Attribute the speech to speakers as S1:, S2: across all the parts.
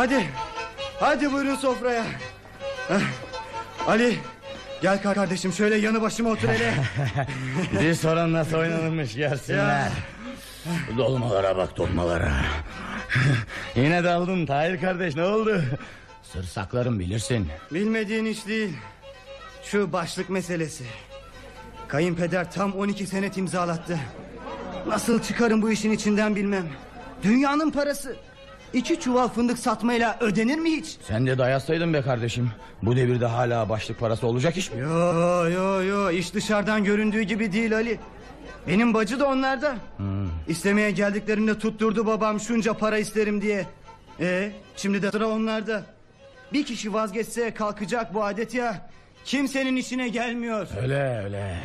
S1: Hadi. Hadi buyurun sofraya. Ali gel kardeşim şöyle yanı başıma otur hele.
S2: Bir sorun nasıl oynanırmış gelsinler. Dolmalara bak dolmalara. Yine daldın Tahir kardeş ne oldu? Sır saklarım bilirsin.
S1: Bilmediğin iş değil. Şu başlık meselesi. Kayınpeder tam 12 senet imzalattı. Nasıl çıkarım bu işin içinden bilmem. Dünyanın parası. İki çuval fındık satmayla ödenir mi hiç?
S2: Sen de dayatsaydın be kardeşim. Bu devirde hala başlık parası olacak iş mi?
S1: Yo yo yo iş dışarıdan göründüğü gibi değil Ali. Benim bacı da onlarda.
S2: Hmm.
S1: İstemeye geldiklerinde tutturdu babam şunca para isterim diye. E şimdi de sıra onlarda. Bir kişi vazgeçse kalkacak bu adet ya. Kimsenin işine gelmiyor.
S2: Öyle öyle.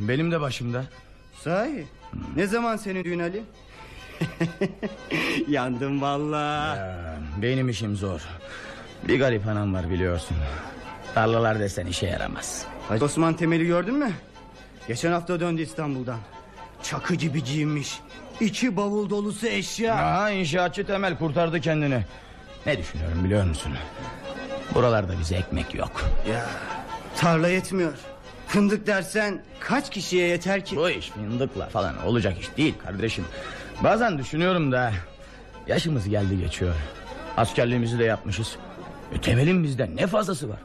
S2: Benim de başımda.
S1: Sahi ne zaman senin düğün Ali? Yandım vallahi.
S2: Ya, benim işim zor. Bir garip anam var biliyorsun. Tarlalar desen işe yaramaz.
S1: Hacı Osman Temel'i gördün mü? Geçen hafta döndü İstanbul'dan. Çakı gibi giyinmiş. İki bavul dolusu eşya.
S2: Aha inşaatçı Temel kurtardı kendini. Ne düşünüyorum biliyor musun? Buralarda bize ekmek yok.
S1: Ya tarla yetmiyor. Fındık dersen kaç kişiye yeter ki?
S2: Bu iş fındıkla falan olacak iş değil kardeşim. Bazen düşünüyorum da yaşımız geldi geçiyor. Askerliğimizi de yapmışız. E, temelin bizden ne fazlası var?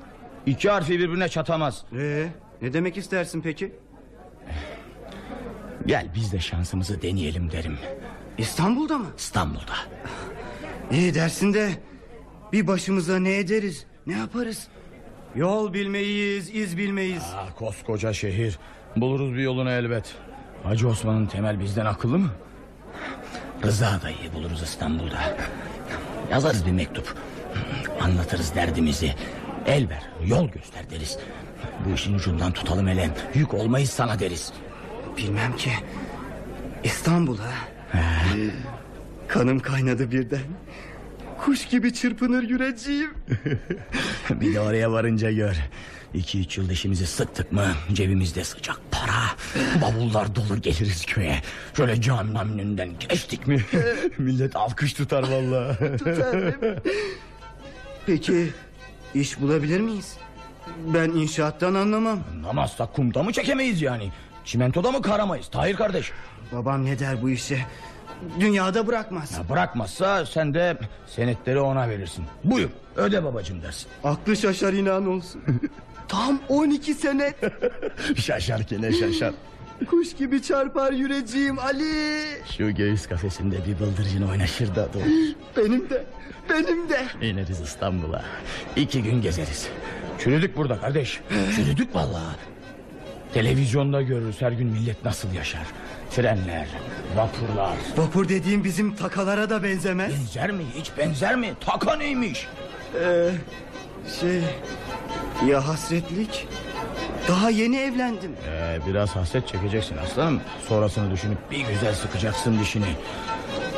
S2: İki harfi birbirine çatamaz.
S1: Ee, ne demek istersin peki?
S2: Gel biz de şansımızı deneyelim derim.
S1: İstanbul'da mı?
S2: İstanbul'da.
S1: İyi dersin de bir başımıza ne ederiz? Ne yaparız? Yol bilmeyiz, iz bilmeyiz.
S2: Ah, koskoca şehir. Buluruz bir yolunu elbet. Hacı Osman'ın temel bizden akıllı mı? Rıza dayıyı buluruz İstanbul'da. Yazarız bir mektup. Anlatırız derdimizi. El ver, yol göster deriz. Bu işin ucundan tutalım hele. Yük olmayız sana deriz.
S1: Bilmem ki. İstanbul'a. Kanım kaynadı birden. Kuş gibi çırpınır yüreceğim.
S2: bir de oraya varınca gör. İki üç yıl dişimizi sıktık mı cebimizde sıcak. Bavullar dolu geliriz köye. Şöyle caminin önünden geçtik mi millet alkış tutar.
S1: Tutar Peki iş bulabilir miyiz? Ben inşaattan anlamam.
S2: Anlamazsak kumda mı çekemeyiz yani? Çimentoda mı karamayız Tahir kardeş?
S1: Babam ne der bu işe? Dünyada bırakmaz.
S2: Ya bırakmazsa sen de senetleri ona verirsin. Buyur öde babacım dersin.
S1: Aklı şaşar inan olsun. Tam 12 senet.
S2: Şaşarken şaşar.
S1: Kuş gibi çarpar yüreceğim Ali.
S2: Şu göğüs kafesinde bir bıldırcın oynaşır da dur.
S1: Benim de, benim de.
S2: İneriz İstanbul'a. İki gün gezeriz. Çürüdük burada kardeş. Çürüdük vallahi. Televizyonda görürüz her gün millet nasıl yaşar. Trenler, vapurlar.
S1: Vapur dediğim bizim takalara da benzemez.
S2: Benzer mi hiç benzer mi? Taka neymiş?
S1: Ee, şey, ya hasretlik? Daha yeni evlendim.
S2: Ee, biraz hasret çekeceksin aslanım. Sonrasını düşünüp bir güzel sıkacaksın dişini.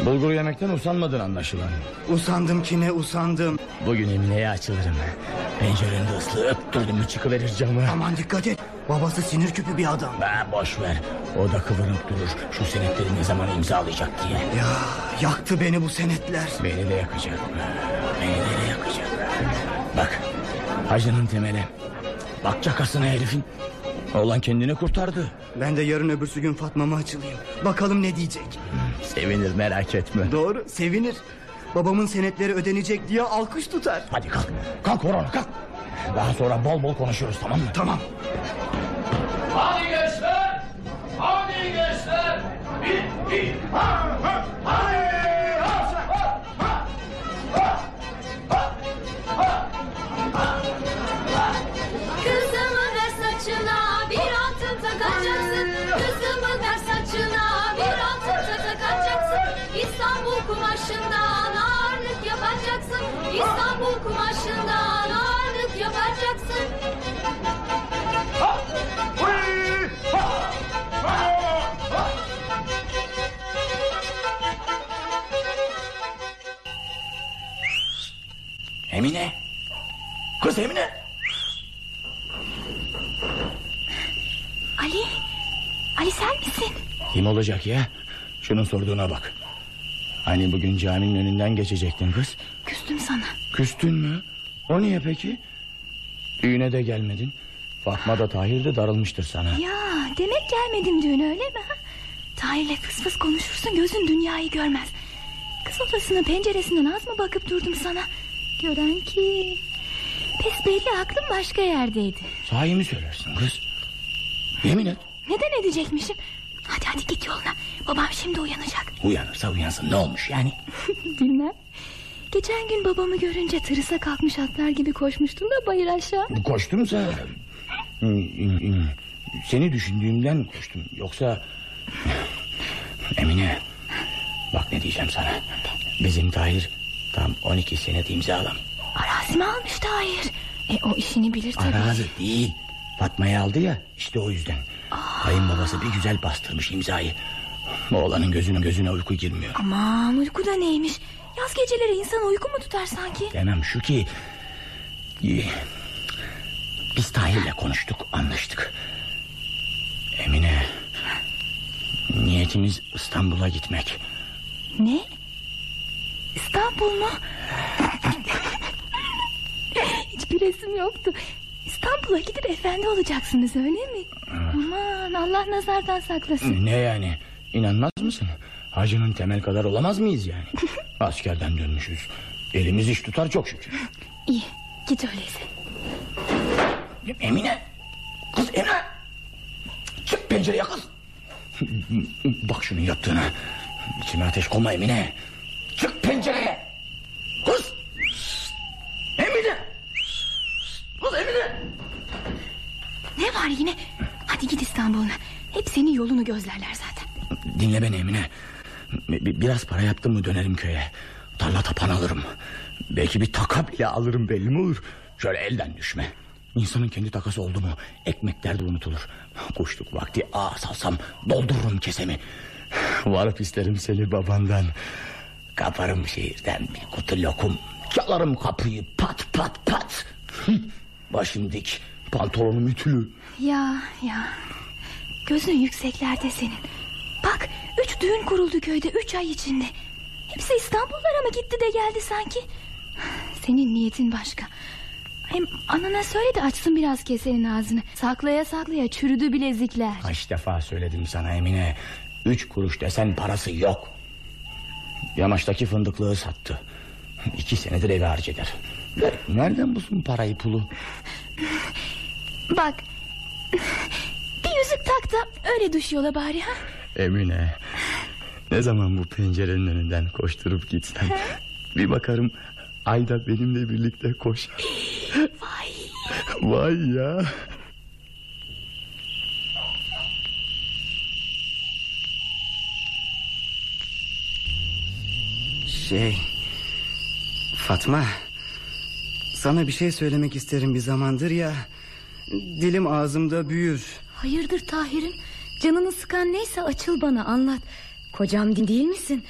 S2: Bulgur yemekten usanmadın anlaşılan.
S1: Usandım ki ne usandım.
S2: Bugün Emine'ye açılırım. Pencerende ıslığı öttürdüm mü çıkıverir camı.
S1: Aman dikkat et. Babası sinir küpü bir adam.
S2: Ha, boş ver. O da kıvırıp durur. Şu senetleri ne zaman imzalayacak diye.
S1: Ya yaktı beni bu senetler.
S2: Beni de yakacak. Beni de yakacak. Bak hacının temeli. Bak cakasına herifin. Oğlan kendini kurtardı.
S1: Ben de yarın öbürsü gün Fatma'ma açılayım. Bakalım ne diyecek.
S2: Sevinir merak etme.
S1: Doğru sevinir. Babamın senetleri ödenecek diye alkış tutar.
S2: Hadi kalk. Kalk Orhan kalk. Daha sonra bol bol konuşuruz tamam mı?
S1: Tamam.
S3: Hadi gençler! Hadi gençler! Bir, bir, ha, ha, hadi! Ha, ha, ha, ha,
S4: İstanbul kumaşından ağırlık yapacaksın İstanbul kumaşından ağırlık yapacaksın
S3: Ha, hıy, ha, ha, ha.
S2: Emine. Kız Emine.
S4: Ali Ali sen misin?
S2: Kim olacak ya? Şunun sorduğuna bak. Hani bugün caminin önünden geçecektin kız.
S4: Küstüm sana.
S2: Küstün mü? O niye peki? Düğüne de gelmedin. Fatma da Tahir de darılmıştır sana.
S4: Ya demek gelmedim düğüne öyle mi? Tahir'le fıs fıs konuşursun gözün dünyayı görmez. Kız odasının penceresinden az mı bakıp durdum sana? Gören ki... Pes belli aklım başka yerdeydi.
S2: Sahi mi söylersin kız? Yemin et.
S4: Neden edecekmişim? Hadi hadi git yoluna. Babam şimdi uyanacak.
S2: Uyanırsa uyansın ne olmuş yani?
S4: Bilmem. Geçen gün babamı görünce tırısa kalkmış atlar gibi koşmuştum da bayır aşağı.
S2: Koştumsa... Seni düşündüğümden koştum. Yoksa... Emine... Bak ne diyeceğim sana. Bizim Tahir tam 12 senet imzalam.
S4: Arazi mi almış Tahir? E o işini bilir tabii.
S2: Arazi değil. Fatma'yı aldı ya işte o yüzden. Kayınbabası bir güzel bastırmış imzayı. Oğlanın gözüne gözüne uyku girmiyor.
S4: Aman uyku da neymiş? Yaz geceleri insan uyku mu tutar sanki?
S2: Demem şu ki... Biz Tahir'le konuştuk anlaştık. Emine... Niyetimiz İstanbul'a gitmek.
S4: Ne? İstanbul mu? Hiçbir resim yoktu. İstanbul'a gidip efendi olacaksınız öyle mi? Aman Allah nazardan saklasın.
S2: Ne yani inanmaz mısın? Hacının temel kadar olamaz mıyız yani? Askerden dönmüşüz. Elimiz iş tutar çok şükür.
S4: İyi git öyleyse.
S2: Emine. Kız Emine. Çık pencereye kız. Bak şunun yaptığına. İçime ateş konma Emine. Çık pencereye. Kız. Emine. Kız Emine.
S4: Ne var yine? Hadi git İstanbul'una. Hep senin yolunu gözlerler zaten.
S2: Dinle beni Emine. Bi- Biraz para yaptım mı dönerim köye. Tarla tapan alırım. Belki bir taka bile alırım belli mi olur? Şöyle elden düşme. İnsanın kendi takası oldu mu ekmekler de unutulur. Kuşluk vakti ağa salsam doldururum kesemi. Varıp isterim seni babandan. Kaparım şehirden bir kutu lokum. Çalarım kapıyı pat pat pat. Başım dik pantolonum ütülü.
S4: Ya ya. Gözün yükseklerde senin. Düğün kuruldu köyde üç ay içinde. Hepsi İstanbullara mı gitti de geldi sanki? Senin niyetin başka. Hem anana söyle de açsın biraz kesenin ağzını. Saklaya saklaya çürüdü bilezikler.
S2: Kaç defa söyledim sana Emine. Üç kuruş desen parası yok. Yamaçtaki fındıklığı sattı. İki senedir eve harç eder. Nereden bulsun parayı pulu?
S4: Bak. Bir yüzük tak da öyle düş yola bari ha.
S2: Emine. Ne zaman bu pencerenin önünden koşturup gitsen... ...bir bakarım Ayda benimle birlikte koşar.
S4: Vay.
S2: Vay ya.
S1: Şey... Fatma... Sana bir şey söylemek isterim bir zamandır ya... Dilim ağzımda büyür.
S5: Hayırdır Tahir'im? Canını sıkan neyse açıl bana anlat. Kocam değil misin?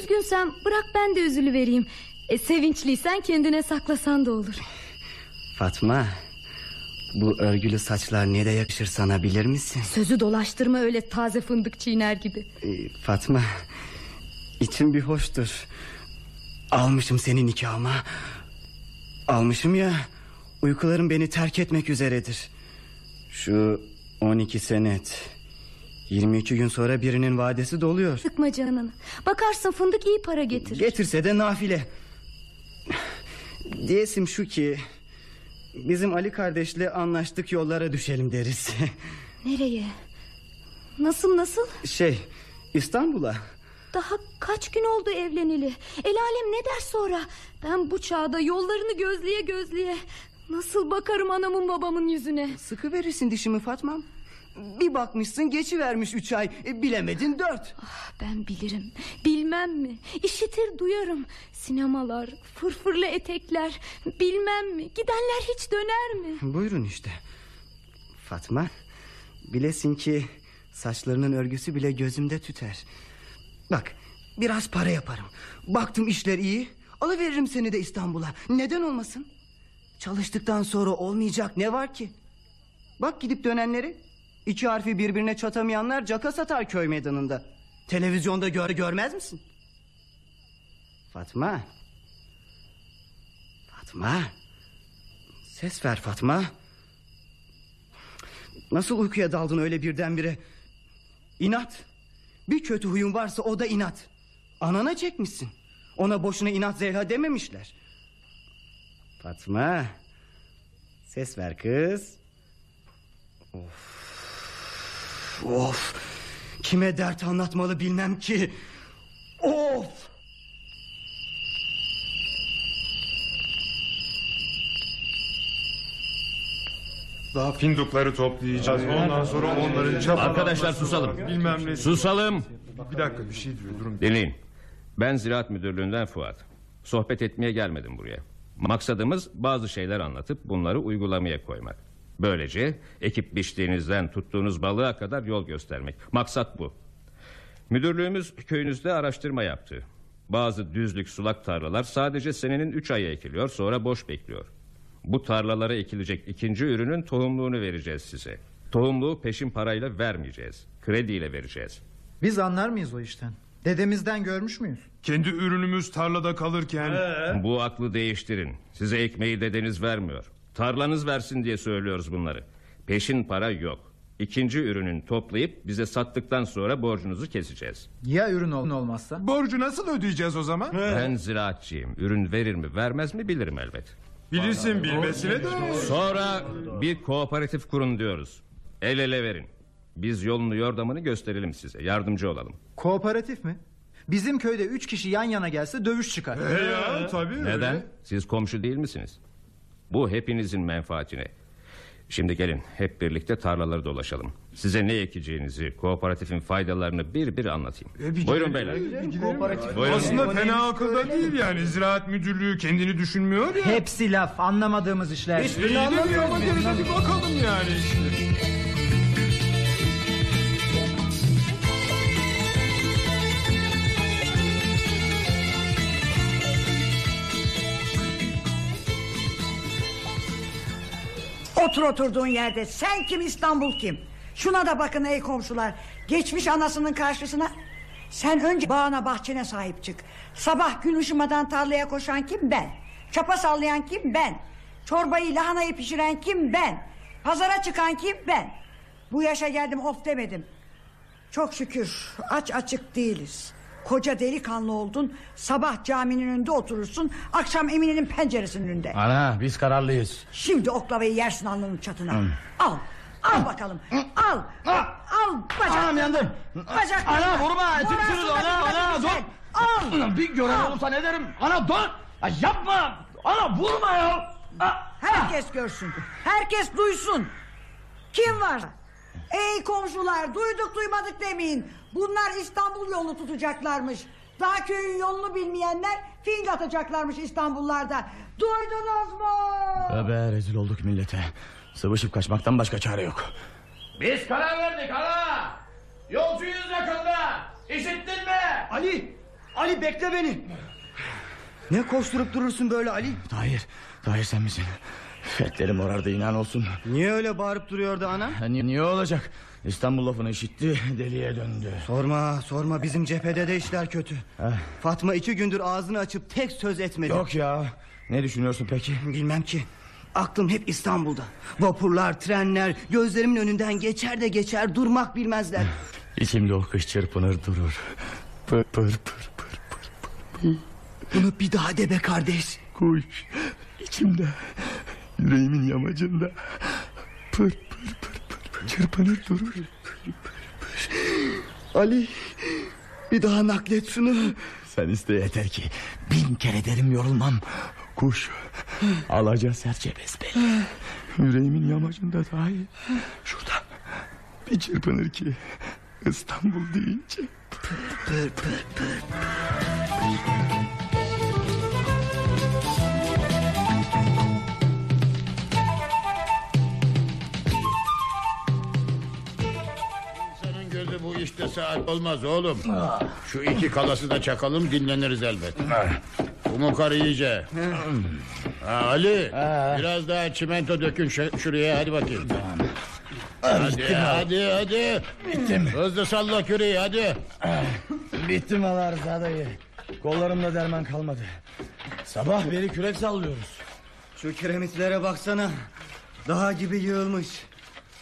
S5: Üzgünsen bırak ben de üzülü vereyim. E, sevinçliysen kendine saklasan da olur.
S1: Fatma... Bu örgülü saçlar ne de yakışır sana bilir misin?
S5: Sözü dolaştırma öyle taze fındık çiğner gibi.
S1: Ee, Fatma... içim bir hoştur. Almışım seni nikahıma. Almışım ya... Uykularım beni terk etmek üzeredir. Şu 12 senet... 22 gün sonra birinin vadesi doluyor.
S5: Sıkma canını. Bakarsın fındık iyi para getirir.
S1: Getirse de nafile. Diyesim şu ki... Bizim Ali kardeşle anlaştık yollara düşelim deriz.
S5: Nereye? Nasıl nasıl?
S1: şey İstanbul'a.
S5: Daha kaç gün oldu evleneli. El alem ne der sonra? Ben bu çağda yollarını gözleye gözleye... Nasıl bakarım anamın babamın yüzüne?
S1: Sıkı verirsin dişimi Fatmam. Bir bakmışsın geçivermiş üç ay. E, bilemedin dört.
S5: Ah, ben bilirim. Bilmem mi? İşitir duyarım. Sinemalar, fırfırlı etekler. Bilmem mi? Gidenler hiç döner mi?
S1: Buyurun işte. Fatma. Bilesin ki saçlarının örgüsü bile gözümde tüter. Bak biraz para yaparım. Baktım işler iyi. Alıveririm seni de İstanbul'a. Neden olmasın? Çalıştıktan sonra olmayacak ne var ki? Bak gidip dönenleri. İki harfi birbirine çatamayanlar caka satar köy meydanında. Televizyonda gör görmez misin? Fatma. Fatma. Ses ver Fatma. Nasıl uykuya daldın öyle birdenbire? İnat. Bir kötü huyun varsa o da inat. Anana çekmişsin. Ona boşuna inat Zeyha dememişler. Fatma. Ses ver kız. Of. Of. Kime dert anlatmalı bilmem ki. Of.
S6: Daha findukları toplayacağız. Ondan sonra onların çapalanması
S3: Arkadaşlar
S6: var,
S3: susalım.
S6: Bilmem ne.
S3: Susalım.
S6: Bir dakika bir şey diyor durun.
S3: Dinleyin. Ben Ziraat Müdürlüğü'nden Fuat. Sohbet etmeye gelmedim buraya. Maksadımız bazı şeyler anlatıp bunları uygulamaya koymak. Böylece ekip biçtiğinizden tuttuğunuz balığa kadar yol göstermek. Maksat bu. Müdürlüğümüz köyünüzde araştırma yaptı. Bazı düzlük sulak tarlalar sadece senenin 3 ayı ekiliyor sonra boş bekliyor. Bu tarlalara ekilecek ikinci ürünün tohumluğunu vereceğiz size. Tohumluğu peşin parayla vermeyeceğiz. Krediyle vereceğiz.
S7: Biz anlar mıyız o işten? Dedemizden görmüş müyüz?
S6: Kendi ürünümüz tarlada kalırken
S3: Bu aklı değiştirin. Size ekmeği dedeniz vermiyor. Tarlanız versin diye söylüyoruz bunları. Peşin para yok. İkinci ürünün toplayıp bize sattıktan sonra borcunuzu keseceğiz.
S7: Ya ürün ol- olmazsa?
S6: borcu nasıl ödeyeceğiz o zaman?
S3: Ben ziraatçıyım. Ürün verir mi vermez mi bilirim elbet.
S6: Bilirsin bilmesine de.
S3: Sonra bir kooperatif kurun diyoruz. El ele verin. Biz yolunu yordamını gösterelim size. Yardımcı olalım.
S7: Kooperatif mi? Bizim köyde üç kişi yan yana gelse dövüş çıkar.
S6: He ya tabii
S3: Neden?
S6: öyle.
S3: Siz komşu değil misiniz? Bu hepinizin menfaatine. Şimdi gelin hep birlikte tarlaları dolaşalım. Size ne ekeceğinizi, kooperatifin faydalarını bir bir anlatayım.
S6: E, bir
S3: Buyurun
S6: gidelim,
S3: beyler.
S7: Kooperatif.
S3: Buyurun.
S6: Aslında fena akılda değil yani. Ziraat müdürlüğü kendini düşünmüyor ya.
S7: Hepsi laf anlamadığımız işler.
S6: Gelin bir bakalım yani işte.
S8: Otur oturduğun yerde. Sen kim İstanbul kim? Şuna da bakın ey komşular. Geçmiş anasının karşısına. Sen önce bağına bahçene sahip çık. Sabah gün ışımadan tarlaya koşan kim? Ben. Çapa sallayan kim? Ben. Çorbayı lahanayı pişiren kim? Ben. Pazara çıkan kim? Ben. Bu yaşa geldim of demedim. Çok şükür aç açık değiliz Koca delikanlı oldun Sabah caminin önünde oturursun Akşam Emine'nin penceresinin önünde
S2: Ana biz kararlıyız.
S8: Şimdi oklavayı yersin alnının çatına. Al. Al bakalım. Al. Al bacak.
S2: Anam yandım.
S8: Bacak.
S2: Ana vurma. Etim çürüdü. Ana ana dur.
S8: Al.
S2: Bir gören olursa ne derim? Ana dur. Ay, yapma. Ana vurma ya.
S8: Herkes görsün. Herkes duysun. Kim var? Ey komşular duyduk duymadık demeyin. Bunlar İstanbul yolunu tutacaklarmış. Daha köyün yolunu bilmeyenler fing atacaklarmış İstanbullarda. Duydunuz mu?
S2: Tövbe rezil olduk millete. Sıvışıp kaçmaktan başka çare yok.
S3: Biz karar verdik hala. Yolcuyuz yakında. İşittin mi?
S1: Ali. Ali bekle beni. Ne koşturup durursun böyle Ali?
S2: Tahir. Tahir sen misin? Fetlerim morardı inan olsun.
S1: Niye öyle bağırıp duruyordu ana?
S2: Ha, Niye, niye olacak? İstanbul lafını işitti deliye döndü.
S1: Sorma sorma bizim cephede de işler kötü. Fatma iki gündür ağzını açıp tek söz etmedi.
S2: Yok ya. Ne düşünüyorsun peki?
S1: Bilmem ki. Aklım hep İstanbul'da. Vapurlar, trenler gözlerimin önünden geçer de geçer durmak bilmezler.
S2: İçimde o kış çırpınır durur. Pır pır pır pır pır.
S1: Bunu bir daha de be kardeş.
S2: Kuş içimde yüreğimin yamacında pır pır pır pır, pır çırpınır durur.
S1: Ali bir daha naklet şunu.
S2: Sen iste yeter ki bin kere derim yorulmam. Kuş alaca serçe besbelli. Yüreğimin yamacında dahi şurada bir çırpınır ki İstanbul deyince.
S1: Pır pır pır.
S9: İnsanın gözü işte saat olmaz oğlum. Şu iki kalası da çakalım dinleniriz elbet. Umukar iyice. Ha, Ali biraz daha çimento dökün şu- şuraya hadi bakayım. Hadi hadi hadi.
S2: Bittim.
S9: Hızlı salla küreği hadi.
S2: Bittim Allah Rıza dayı. Kollarımda derman kalmadı. Sabah beri kürek sallıyoruz.
S1: Şu kiremitlere baksana. Dağ gibi yığılmış.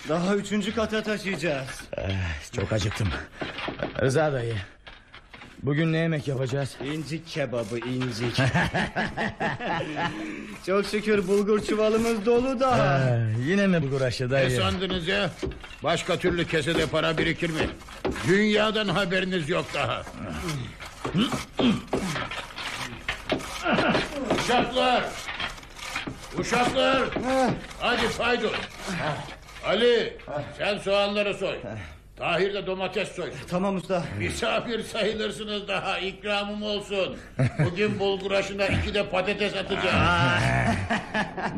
S1: Daha üçüncü kata taşıyacağız.
S2: Eh, çok acıktım. Rıza dayı. Bugün ne yemek yapacağız?
S1: İncik kebabı incik. Çok şükür bulgur çuvalımız dolu da.
S2: Eh, yine mi bulgur aşı
S9: Ne
S2: dayı?
S9: sandınız ya? Başka türlü kesede para birikir mi? Dünyadan haberiniz yok daha. Uşaklar! Uşaklar! Hadi faydos. Ali sen soğanları soy. Tahir de domates soysun.
S1: Tamam usta.
S9: Misafir sayılırsınız daha ikramım olsun. Bugün bulgur aşına iki de patates atacağım.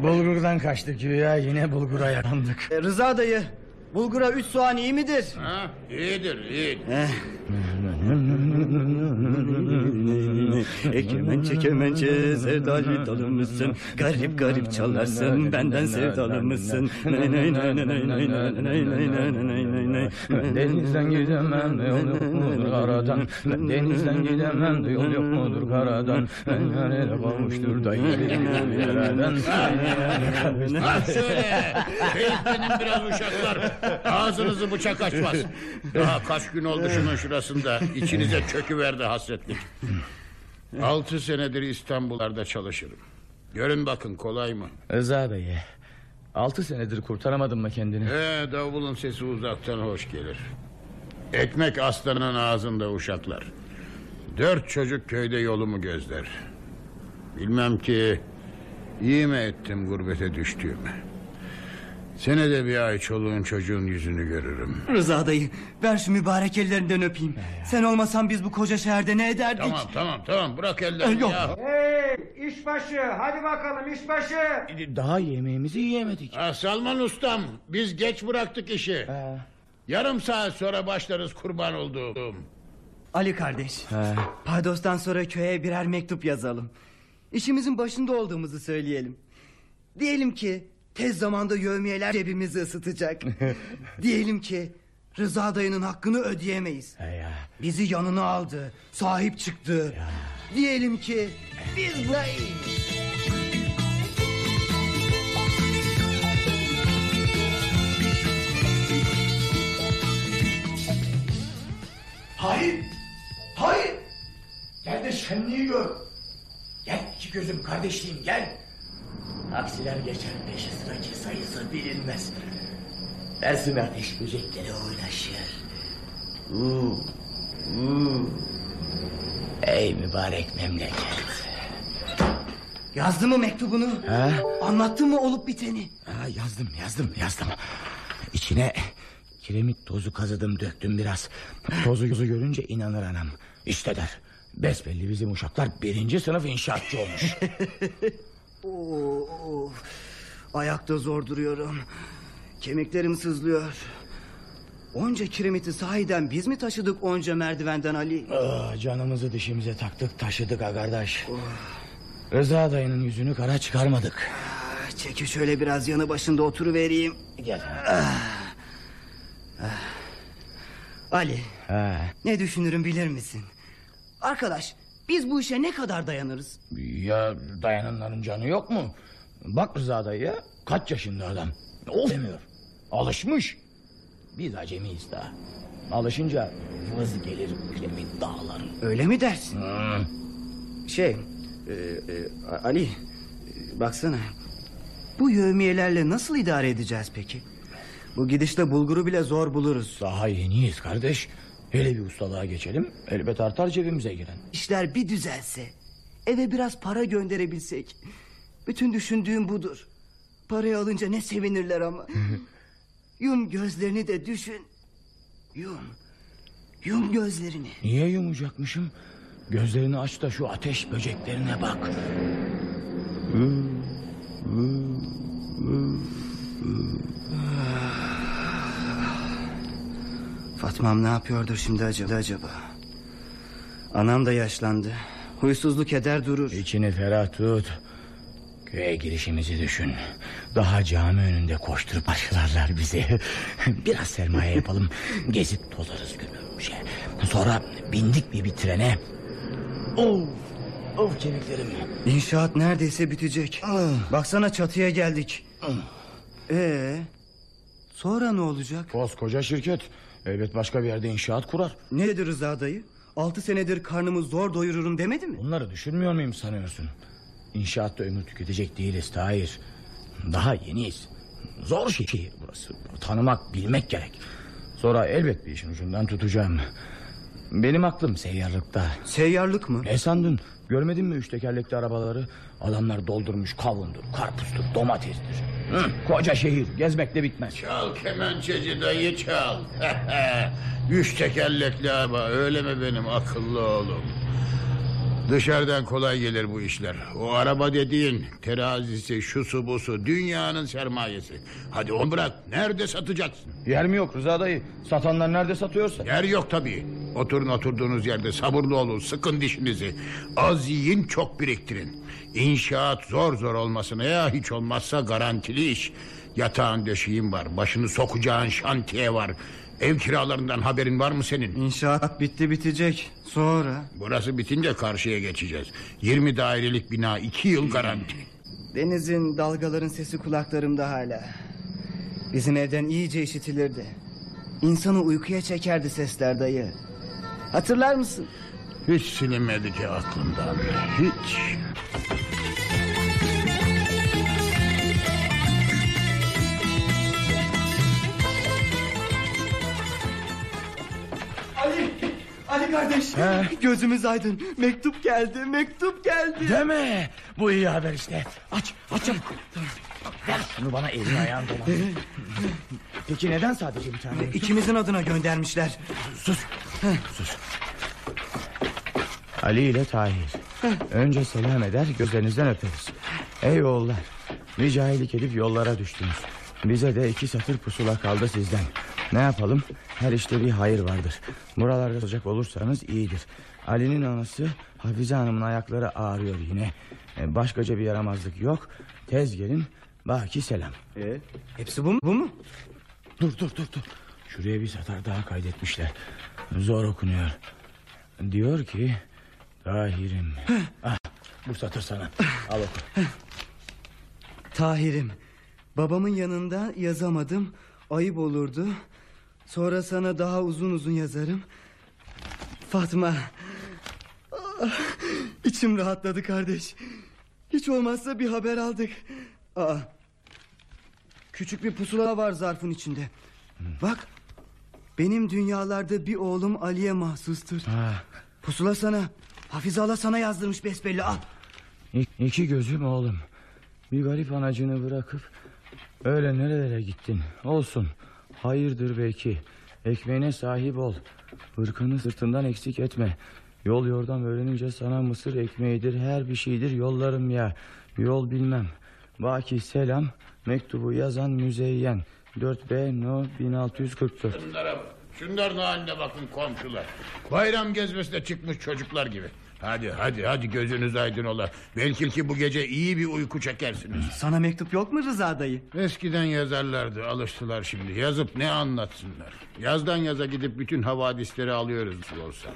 S2: Bulgurdan kaçtık güya yine bulgura yarandık.
S1: E, Rıza dayı. Bulgura üç soğan iyi midir?
S9: Ha? İyidir iyi.
S1: Ekemençe kemençe sevdalı dalı mısın? Garip garip çalarsın benden sevdalı mısın?
S2: Denizden gidemem de yol yok mudur karadan Ben denizden gidemem de yol yok mudur karadan Ben nerede kavuştur dayı benim yaradan
S9: Ha şöyle. Keyiflenin biraz uşaklar. Ağzınızı bıçak açmaz. Daha kaç gün oldu şunun şurasında. İçinize çöküverdi hasretlik. Altı senedir İstanbul'larda çalışırım. Görün bakın kolay mı?
S2: Rıza dayı Altı senedir kurtaramadın mı kendini?
S9: Ee, davulun sesi uzaktan hoş gelir. Ekmek aslanın ağzında uşaklar. Dört çocuk köyde yolumu gözler. Bilmem ki iyi mi ettim gurbete düştüğümü. Senede bir ay çoluğun çocuğun yüzünü görürüm.
S1: Rıza dayı ver şu mübarek ellerinden öpeyim. Sen olmasan biz bu koca şehirde ne ederdik?
S9: Tamam tamam tamam bırak ellerini
S1: Yok.
S9: ya.
S6: Hey işbaşı hadi bakalım işbaşı.
S2: Daha yemeğimizi yiyemedik
S9: Ha, Salman ustam biz geç bıraktık işi. Yarım saat sonra başlarız kurban olduğum.
S1: Ali kardeş. Paydos'tan sonra köye birer mektup yazalım. İşimizin başında olduğumuzu söyleyelim. Diyelim ki tez zamanda yövmiyeler cebimizi ısıtacak. Diyelim ki Rıza dayının hakkını ödeyemeyiz.
S2: Ya.
S1: Bizi yanına aldı, sahip çıktı. Diyelim ki biz buradayız.
S10: Hayır. Hayır. Gel de şenliği gör. Gel iki gözüm kardeşliğim gel. Aksiler geçer peşi sıra ki sayısı bilinmez. Dersim ateş böcekleri oynaşır. Uuu, uuu. Ey mübarek memleket.
S1: Yazdı mı mektubunu?
S2: Ha?
S1: Anlattı mı olup biteni?
S2: Ha, yazdım yazdım yazdım İçine kiremit tozu kazıdım döktüm biraz Tozu yüzü görünce inanır anam İşte der Besbelli bizim uşaklar birinci sınıf inşaatçı olmuş
S1: Of, ayakta zor duruyorum. Kemiklerim sızlıyor. Onca kiremiti sahiden biz mi taşıdık onca merdivenden Ali?
S2: Ah, Canımızı dişimize taktık taşıdık ha kardeş Rıza dayının yüzünü kara çıkarmadık
S1: Ah, Çeki şöyle biraz yanı başında oturuvereyim.
S2: Gel
S1: Ali
S2: ha.
S1: ne düşünürüm bilir misin? Arkadaş biz bu işe ne kadar dayanırız?
S2: Ya dayananların canı yok mu? Bak Rıza dayı kaç yaşında adam O demiyor Alışmış Biz acemiyiz daha Alışınca vız gelir kiremit dağları
S1: Öyle mi dersin?
S2: Hı.
S1: Şey e, e, Ali e, baksana. Bu yövmiyelerle nasıl idare edeceğiz peki? Bu gidişle bulguru bile zor buluruz.
S2: Daha yeniyiz kardeş Hele bir ustalığa geçelim Elbet artar cebimize giren
S1: İşler bir düzelse eve biraz para gönderebilsek. Bütün düşündüğüm budur. Parayı alınca ne sevinirler ama. Yum gözlerini de düşün. Yum. Yum gözlerini.
S2: Niye yumacakmışım Gözlerini aç da şu ateş böceklerine bak
S1: Fatmam ne yapıyordur şimdi acaba? acaba? Anam da yaşlandı. Huysuzluk eder durur.
S2: İçini ferah tut Köye girişimizi düşün Daha cami önünde koşturup aşılarlar bizi Biraz sermaye yapalım Gezip tozarız günümüzce Sonra bindik mi bir trene Of Of kemiklerim.
S1: İnşaat neredeyse bitecek. Baksana çatıya geldik. Ee, sonra ne olacak?
S2: Koskoca şirket. Elbet başka bir yerde inşaat kurar.
S1: Ne dedi Rıza dayı? Altı senedir karnımı zor doyururum demedi mi?
S2: Bunları düşünmüyor muyum sanıyorsun? İnşaatta ömür tüketecek değiliz Tahir. Daha yeniyiz. Zor şehir burası. Tanımak, bilmek gerek. Sonra elbet bir işin ucundan tutacağım. Benim aklım seyyarlıkta.
S1: Seyyarlık mı?
S2: Ne sandın? Görmedin mi üç tekerlekli arabaları? Adamlar doldurmuş kavundur, karpuzdur, domatesdir. Hı, koca şehir gezmekle bitmez.
S9: Çal kemençeci dayı çal. Üç tekerlekli araba öyle mi benim akıllı oğlum? Dışarıdan kolay gelir bu işler. O araba dediğin terazisi, şusu busu, dünyanın sermayesi. Hadi onu bırak. Nerede satacaksın?
S2: Yer mi yok Rıza dayı? Satanlar nerede satıyorsa.
S9: Yer yok tabii. Oturun oturduğunuz yerde sabırlı olun, sıkın dişinizi. Az yiyin, çok biriktirin. İnşaat zor zor olmasına ya hiç olmazsa garantili iş. Yatağın döşeğin var, başını sokacağın şantiye var. Ev kiralarından haberin var mı senin?
S1: İnşaat bitti bitecek. Sonra?
S9: Burası bitince karşıya geçeceğiz. 20 dairelik bina, iki yıl garanti.
S1: Denizin dalgaların sesi kulaklarımda hala. Bizim evden iyice işitilirdi. İnsanı uykuya çekerdi sesler dayı. Hatırlar mısın?
S9: Hiç silinmedi ki aklımdan. Hiç.
S1: Ali kardeş! Gözümüz aydın. Mektup geldi, mektup geldi.
S2: Deme. Bu iyi haber işte. Aç, aç çabuk. Ver şunu bana elini ayağını dolan. Peki neden sadece bir tane?
S1: İkimizin adına göndermişler.
S2: Sus. Sus. Ali ile Tahir. Önce selam eder gözlerinizden öperiz. Ey oğullar. Bir cahillik edip yollara düştünüz. Bize de iki satır pusula kaldı sizden. Ne yapalım? Her işte bir hayır vardır. Buralarda sıcak olursanız iyidir. Ali'nin anası Hafize Hanım'ın ayakları ağrıyor yine. E, Başkaca bir yaramazlık yok. Tez gelin. Baki selam.
S1: E, hepsi bu mu? Bu mu?
S2: Dur dur dur dur. Şuraya bir satır daha kaydetmişler. Zor okunuyor. Diyor ki... Tahir'im. ah, bu satır sana. Al oku.
S1: Tahir'im. Babamın yanında yazamadım. Ayıp olurdu. Sonra sana daha uzun uzun yazarım. Fatma. Ah, içim rahatladı kardeş. Hiç olmazsa bir haber aldık. Aa, küçük bir pusula var zarfın içinde. Bak. Benim dünyalarda bir oğlum Ali'ye mahsustur.
S2: Ah,
S1: Pusula sana. Hafize Ala sana yazdırmış besbelli al.
S2: İ- iki gözüm oğlum. Bir garip anacını bırakıp... Öyle nerelere gittin? Olsun. Hayırdır belki. Ekmeğine sahip ol. Hırkanı sırtından eksik etme. Yol yordan öğrenince sana mısır ekmeğidir her bir şeydir yollarım ya. Yol bilmem. Baki selam. Mektubu yazan müzeyyen. 4B no 1644.
S9: Şunlara. Şunların haline bakın komşular. Bayram gezmesine çıkmış çocuklar gibi. Hadi hadi hadi gözünüz aydın ola. Belki ki bu gece iyi bir uyku çekersiniz.
S1: Sana mektup yok mu Rıza dayı?
S9: Eskiden yazarlardı alıştılar şimdi. Yazıp ne anlatsınlar. Yazdan yaza gidip bütün havadisleri alıyoruz olsa.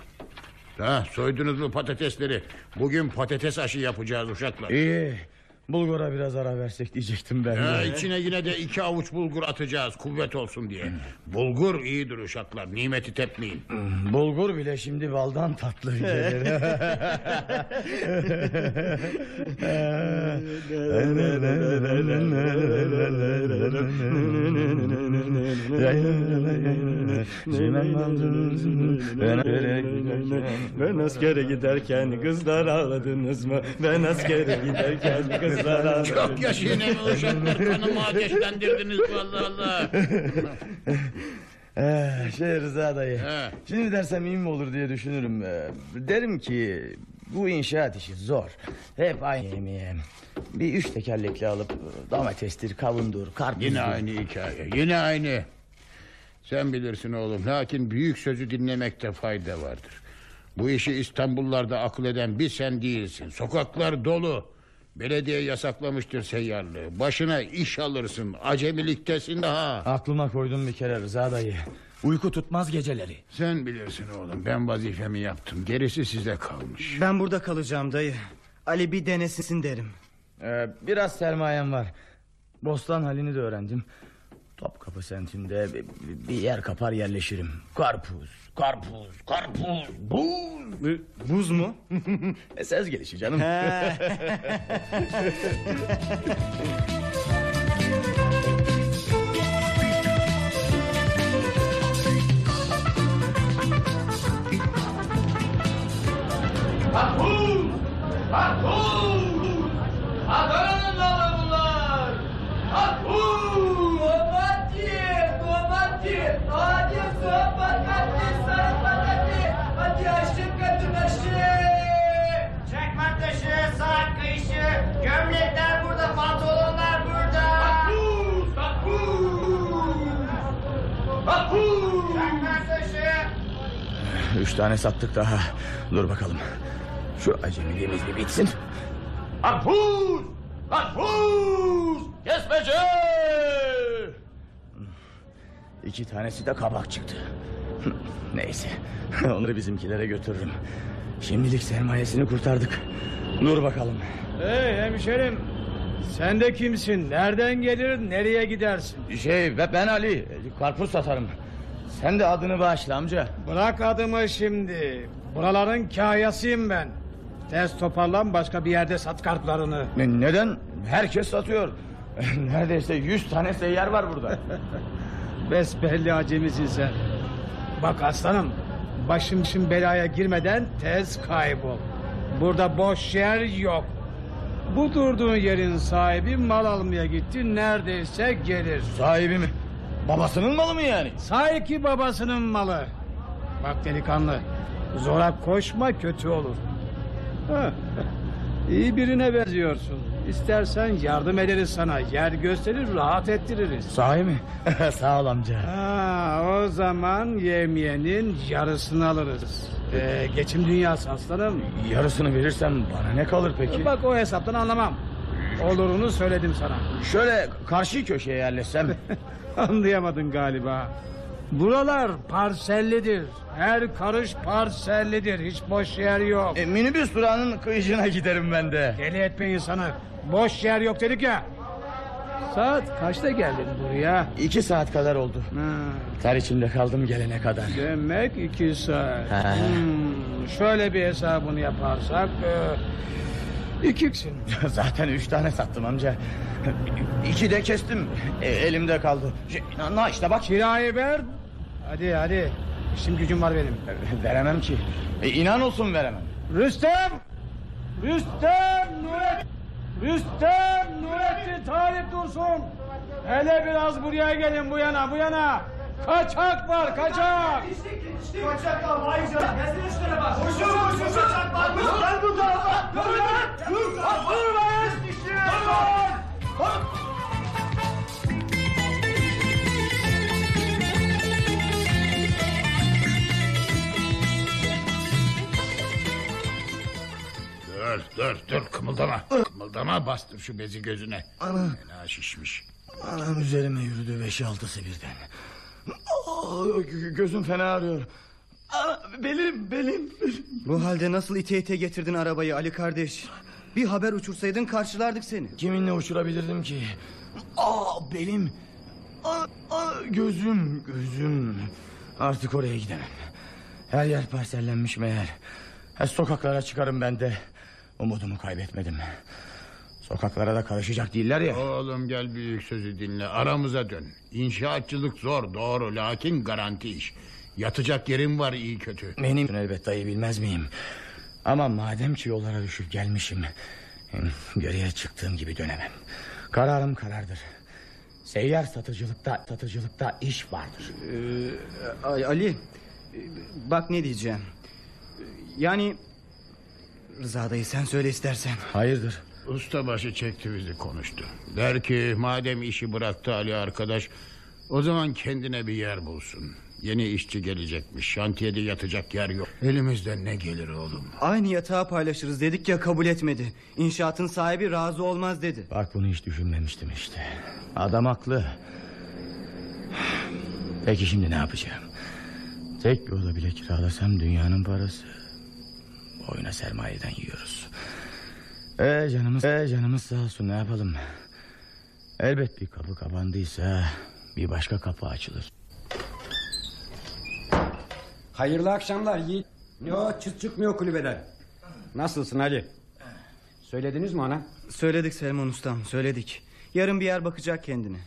S9: Ha, soydunuz mu patatesleri? Bugün patates aşı yapacağız uşaklar.
S2: İyi. Bulgura biraz ara versek diyecektim ben. De.
S9: içine yine de iki avuç bulgur atacağız kuvvet olsun diye. Bulgur iyidir uşaklar nimeti tepmeyin.
S2: Bulgur bile şimdi baldan tatlı gelir.
S1: Ben askere giderken kızlar ağladınız mı? Ben askere giderken kızlar ağladınız
S9: Çok yaşayın emi uşaklar kanımı ateşlendirdiniz vallahi Allah.
S2: Eh, şey Rıza dayı.
S9: He.
S2: Şimdi dersem iyi mi olur diye düşünürüm. Eh, Derim ki bu inşaat işi zor. Hep aynı yemeğe. Bir üç tekerlekli alıp domatestir, kavundur, karpuzdur.
S9: Yine aynı hikaye yine aynı. Sen bilirsin oğlum lakin büyük sözü dinlemekte fayda vardır. Bu işi İstanbullarda akıl eden bir sen değilsin. Sokaklar dolu. Belediye yasaklamıştır seyyarlığı. Başına iş alırsın. Acemiliktesin daha.
S2: Aklıma koydum bir kere Rıza dayı. Uyku tutmaz geceleri.
S9: Sen bilirsin oğlum ben vazifemi yaptım. Gerisi size kalmış.
S1: Ben burada kalacağım dayı. Ali bir denesin derim.
S2: Ee, biraz sermayem var. Bostan halini de öğrendim. Topkapı semtinde bir, bir yer kapar yerleşirim. Karpuz, karpuz, karpuz, buz.
S1: Buz mu?
S2: E, Ses gelişi canım.
S10: Karpuz! Karpuz! Adana'nın dalı bunlar! Karpuz! Domates! Domates! Hadi soğuk patates, sarı patates! Hadi aşık katın aşık! Çekme taşı, saat kayışı, gömlekler burada, pantolonlar burada! Karpuz! Karpuz! Çekme taşı!
S2: Üç tane sattık daha. Dur bakalım. Şu acemiliğimiz bir bitsin.
S10: Karpuz! Karpuz!
S2: Kesmece! İki tanesi de kabak çıktı. Neyse. Onları bizimkilere götürürüm. Şimdilik sermayesini kurtardık. Dur bakalım.
S11: Hey hemşerim. Sen de kimsin? Nereden gelir, nereye gidersin?
S2: Şey ben Ali. Karpuz satarım. Sen de adını bağışla amca.
S11: Bırak adımı şimdi. Buraların kahyasıyım ben. Tez toparlan başka bir yerde sat kartlarını.
S2: Ne- Neden? Herkes satıyor. Neredeyse yüz tane seyyar var burada.
S11: Besbelli acemisin sen. Bak aslanım. Başım şimdi belaya girmeden tez kaybol. Burada boş yer yok. Bu durduğun yerin sahibi mal almaya gitti. Neredeyse gelir.
S2: Sahibi mi? Babasının malı mı yani?
S11: Sanki babasının malı. Bak delikanlı. Zora koşma kötü olur. İyi birine benziyorsun. İstersen yardım ederiz sana. Yer gösterir rahat ettiririz.
S2: Sahi mi? Sağ ol amca.
S11: Ha, o zaman yemeyenin yarısını alırız. Ee, geçim dünyası aslanım.
S2: Yarısını verirsem bana ne kalır peki?
S11: Bak o hesaptan anlamam. Olurunu söyledim sana.
S2: Şöyle karşı köşeye yerleşsem.
S11: Anlayamadın galiba. Buralar parsellidir. Her karış parsellidir. Hiç boş yer yok.
S2: e, minibüs durağının kıyıcına giderim ben de.
S11: Deli etme insanı. Boş yer yok dedik ya. Saat kaçta geldin buraya?
S2: İki saat kadar oldu.
S11: Ha,
S2: Ter içinde kaldım gelene kadar.
S11: demek iki saat.
S2: Ha.
S11: Hmm, şöyle bir hesabını yaparsak... E, ikiksin.
S2: Zaten üç tane sattım amca. İki de kestim. E, elimde kaldı. Şey, na, işte bak.
S11: Kirayı ver. Hadi hadi. İşim gücüm var benim.
S2: Veremem ki. E, inan olsun veremem.
S11: Rüstem! Rüstem! Nuret! Rüstem! Nurettin Talip Dursun! Hele biraz buraya gelin bu yana bu yana. Kaçak var kaçak!
S10: Kaçak var, vay canına. Gezin üstüne bak. Koşun, koşun, kaçak var. Gel bu tarafa. Dur lan. Dur lan. Dur lan. Dur lan.
S9: Dur dur dur kımıldama. Kımıldama bastır şu bezi gözüne.
S2: Ana.
S9: Fena şişmiş.
S2: Anam üzerime yürüdü beş altısı birden. Aa, gö- gözüm fena ağrıyor. Ana, belim belim.
S1: Bu halde nasıl ite ite getirdin arabayı Ali kardeş? Bir haber uçursaydın karşılardık seni.
S2: Kiminle uçurabilirdim ki? Aa belim. Aa, aa, gözüm gözüm. Artık oraya gidemem. Her yer parsellenmiş meğer. Her sokaklara çıkarım ben de. Umudumu kaybetmedim. Sokaklara da karışacak değiller ya.
S9: Oğlum gel büyük sözü dinle aramıza dön. İnşaatçılık zor doğru lakin garanti iş. Yatacak yerim var iyi kötü.
S2: Benim elbet dayı bilmez miyim? Ama madem ki yollara düşüp gelmişim... ...geriye çıktığım gibi dönemem. Kararım karardır. Seyyar satıcılıkta satıcılıkta iş vardır.
S1: Ee, Ali, Ali, bak ne diyeceğim. Yani Rıza dayı sen söyle istersen.
S2: Hayırdır?
S9: Ustabaşı çekti bizi konuştu. Der ki madem işi bıraktı Ali arkadaş... ...o zaman kendine bir yer bulsun. Yeni işçi gelecekmiş. Şantiyede yatacak yer yok. Elimizden ne gelir oğlum?
S1: Aynı yatağı paylaşırız dedik ya kabul etmedi. İnşaatın sahibi razı olmaz dedi.
S2: Bak bunu hiç düşünmemiştim işte. Adam haklı. Peki şimdi ne yapacağım? Tek bir oda bile kiralasam dünyanın parası. Oyuna sermayeden yiyoruz. Ee canımız, ee canımız sağ olsun ne yapalım. Elbet bir kapı kapandıysa bir başka kapı açılır.
S12: Hayırlı akşamlar Yiğit. Ne o çıt çıkmıyor kulübeden. Nasılsın Ali? Söylediniz mi ona?
S1: Söyledik Selman Ustam söyledik. Yarın bir yer bakacak kendine.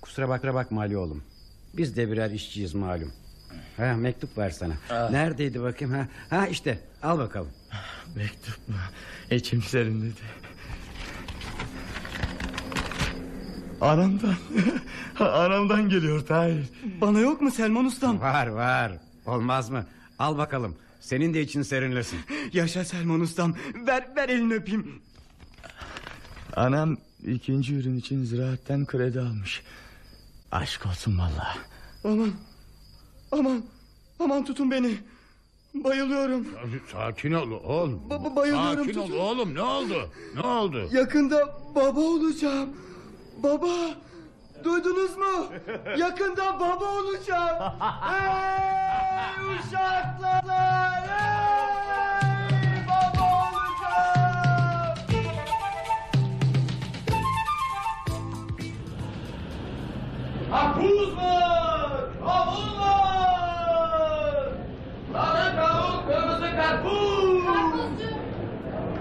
S12: Kusura bakma bakma Ali oğlum. Biz de birer işçiyiz malum. Ha, mektup var sana. Neredeydi bakayım ha? Ha işte al bakalım.
S2: Mektup mu? İçim serinledi. Anamdan. Anamdan geliyor Tahir.
S1: Bana yok mu Selman Ustam?
S12: Var var. Olmaz mı? Al bakalım. Senin de için serinlesin.
S1: Yaşa Selman Ustam. Ver, ver elini öpeyim.
S2: Anam ikinci ürün için ziraatten kredi almış. Aşk olsun valla.
S1: Aman. Aman. Aman tutun beni. Bayılıyorum.
S9: Sakin ol oğlum.
S1: Baba bayılıyorum
S9: Sakin ol
S1: tutun.
S9: oğlum ne oldu? Ne oldu?
S1: Yakında baba olacağım. Baba. Duydunuz mu? Yakında baba olacağım. Ey uşaklar. Ey baba olacağım.
S10: Karpuz var! Kavun var! Sarı kavun, kırmızı karpuz!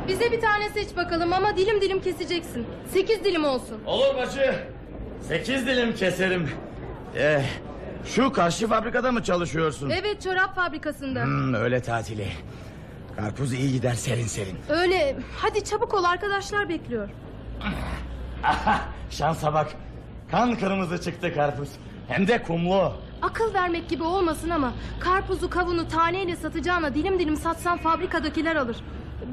S13: Bize bir tane seç bakalım ama dilim dilim keseceksin. Sekiz dilim olsun.
S2: Olur bacı. Sekiz dilim keserim. Eh, şu karşı fabrikada mı çalışıyorsun?
S13: Evet çorap fabrikasında.
S2: Hmm, öyle tatili. Karpuz iyi gider serin serin.
S13: Öyle. Hadi çabuk ol arkadaşlar bekliyor.
S2: Aha, şansa bak. Kan kırmızı çıktı karpuz. Hem de kumlu.
S13: Akıl vermek gibi olmasın ama karpuzu kavunu taneyle satacağına dilim dilim satsan fabrikadakiler alır.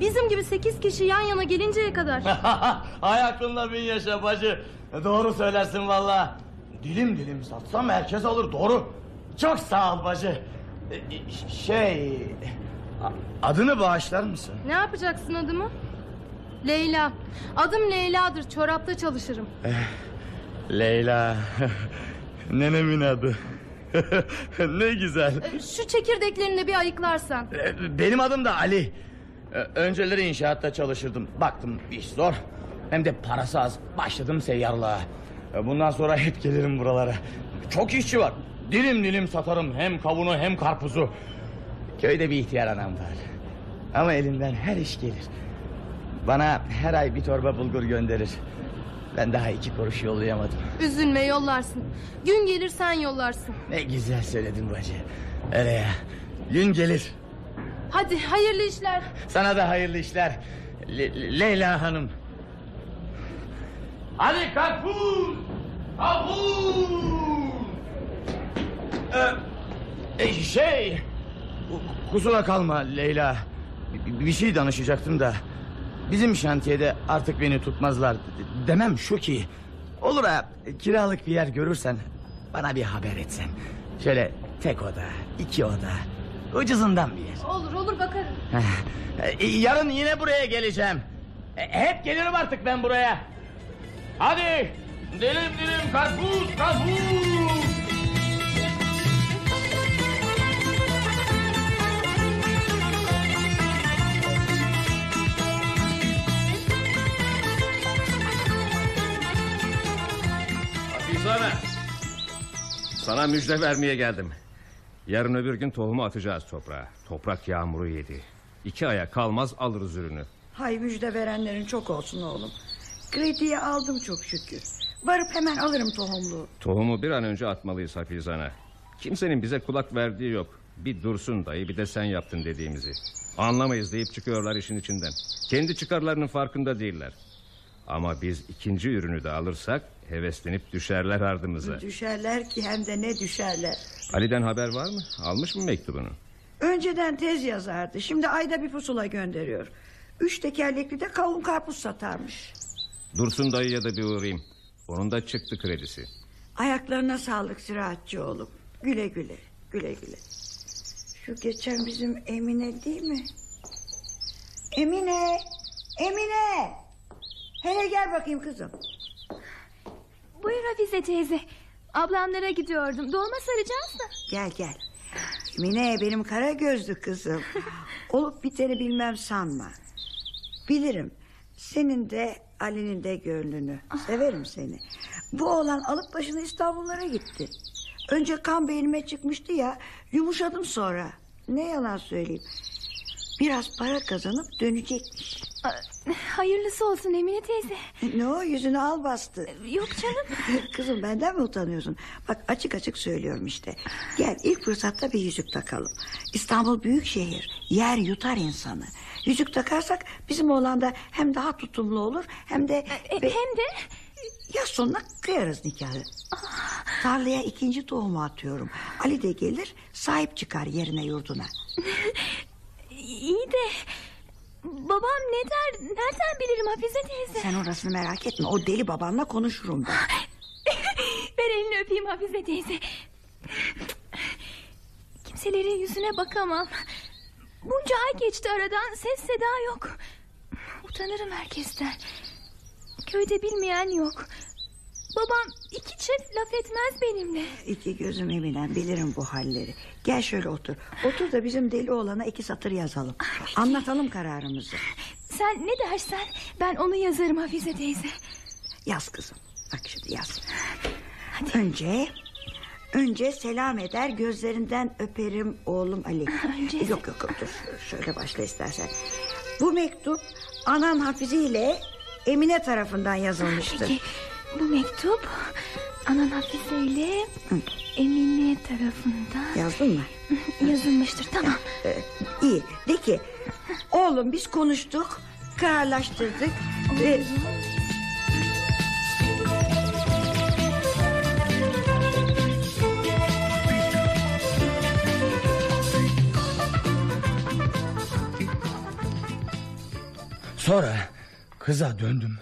S13: Bizim gibi sekiz kişi yan yana gelinceye kadar.
S2: Hay aklınla bin yaşa bacı. Doğru söylersin valla. Dilim dilim satsam herkes alır doğru. Çok sağ ol bacı. Ee, Şey... a- Adını bağışlar mısın?
S13: ne yapacaksın adımı? Leyla. Adım Leyla'dır. Çorapta çalışırım.
S2: Leyla. Nenemin adı. ne güzel.
S13: Şu çekirdeklerini bir ayıklarsan.
S2: Ee, Benim adım da Ali. Ee, Önceleri inşaatta çalışırdım. Baktım iş zor. Hem de parası az. Başladım seyyarlığa. Ee, Bundan sonra hep gelirim buralara. Çok işçi var. Dilim dilim satarım hem kavunu hem karpuzu. Köyde bir ihtiyar anam var. Ama elinden her iş gelir. Bana her ay bir torba bulgur gönderir. Ben daha iki kuruş yollayamadım.
S13: Üzülme yollarsın. Gün gelir sen yollarsın.
S2: Ne güzel söyledin bacı. Öyle ya. Gün gelir.
S13: Hadi hayırlı işler.
S2: Sana da hayırlı işler. Le- Leyla Hanım.
S10: Hadi karpuz! Karpuz!
S2: E, şey... Kusura kalma Leyla. Bir şey danışacaktım da. Bizim şantiyede artık beni tutmazlar. Demem şu ki... Olur ha kiralık bir yer görürsen... Bana bir haber etsen. Şöyle tek oda, iki oda... Ucuzundan bir yer.
S13: Olur olur bakarım.
S2: E, Yarın yine buraya geleceğim. E, Hep gelirim artık ben buraya. Hadi. Dilim dilim karpuz karpuz.
S3: Hafizane. Sana müjde vermeye geldim. Yarın öbür gün tohumu atacağız toprağa. Toprak yağmuru yedi. İki aya kalmaz alırız ürünü.
S8: Hay müjde verenlerin çok olsun oğlum. Krediye aldım çok şükür. Varıp hemen alırım tohumluğu.
S3: Tohumu bir an önce atmalıyız Hafizane. Kimsenin bize kulak verdiği yok. Bir dursun dayı bir de sen yaptın dediğimizi. Anlamayız deyip çıkıyorlar işin içinden. Kendi çıkarlarının farkında değiller. Ama biz ikinci ürünü de alırsak heveslenip düşerler ardımıza.
S8: Düşerler ki hem de ne düşerler.
S3: Ali'den haber var mı? Almış mı mektubunu?
S8: Önceden tez yazardı. Şimdi ayda bir pusula gönderiyor. Üç tekerlekli de kavun karpuz satarmış.
S3: Dursun dayıya da bir uğrayayım. Onun da çıktı kredisi.
S8: Ayaklarına sağlık ziraatçı oğlum. Güle güle, güle güle. Şu geçen bizim Emine değil mi? Emine, Emine. Hele gel bakayım kızım.
S4: Buyur Hafize teyze. Ablamlara gidiyordum. Dolma saracağız da.
S8: Gel gel. Mine benim kara gözlü kızım. Olup biteni bilmem sanma. Bilirim. Senin de Ali'nin de gönlünü. Severim seni. Bu oğlan alıp başını İstanbullara gitti. Önce kan beynime çıkmıştı ya. Yumuşadım sonra. Ne yalan söyleyeyim. Biraz para kazanıp dönecekmiş.
S4: Hayırlısı olsun Emine teyze.
S8: Ne o yüzünü al bastı.
S4: Yok canım.
S8: Kızım benden mi utanıyorsun? Bak açık açık söylüyorum işte. Gel ilk fırsatta bir yüzük takalım. İstanbul büyük şehir. Yer yutar insanı. Yüzük takarsak bizim oğlan da hem daha tutumlu olur hem de...
S4: hem de...
S8: Yaz sonuna kıyarız nikahı. Tarlaya ikinci tohumu atıyorum. Ali de gelir sahip çıkar yerine yurduna.
S4: İyi de... Babam ne der? Nereden bilirim Hafize teyze?
S8: Sen orasını merak etme. O deli babanla konuşurum ben.
S4: Ver elini öpeyim Hafize teyze. Kimselerin yüzüne bakamam. Bunca ay geçti aradan ses seda yok. Utanırım herkesten. Köyde bilmeyen yok. Babam iki çift laf etmez benimle.
S8: İki gözüm Eminem bilirim bu halleri. Gel şöyle otur. Otur da bizim deli oğlana iki satır yazalım. Anlatalım kararımızı.
S4: Sen ne dersen ben onu yazarım Hafize teyze.
S8: Yaz kızım. Bak şimdi yaz. Önce... Önce selam eder gözlerinden öperim oğlum Ali.
S4: Önce-
S8: Yok yok dur şöyle başla istersen. Bu mektup anan Hafize ile Emine tarafından yazılmıştır.
S4: Peki bu mektup anan Hafize ile Emine tarafından
S8: Yazdın mı?
S4: yazılmıştır. Tamam.
S8: Ee, iyi de ki oğlum biz konuştuk kararlaştırdık. Ee,
S2: Sonra kıza döndüm.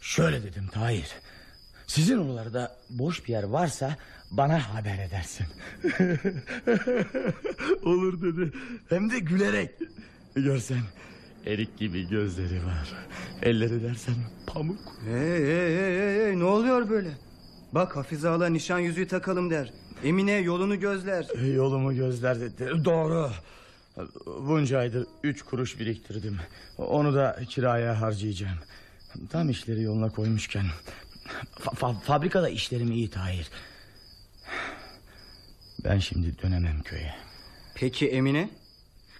S2: Şöyle dedim Tahir. Sizin oralarda boş bir yer varsa bana haber edersin. Olur dedi. Hem de gülerek. Görsen erik gibi gözleri var. Elleri dersen pamuk.
S1: Hey, hey, hey, hey, hey, ne oluyor böyle? Bak Hafize Hala nişan yüzüğü takalım der. Emine yolunu gözler.
S2: Yolumu gözler dedi. Doğru. Bunca aydır üç kuruş biriktirdim. Onu da kiraya harcayacağım. Tam işleri yoluna koymuşken. Fa- fa- fabrikada işlerim iyi Tahir. Ben şimdi dönemem köye.
S1: Peki Emine?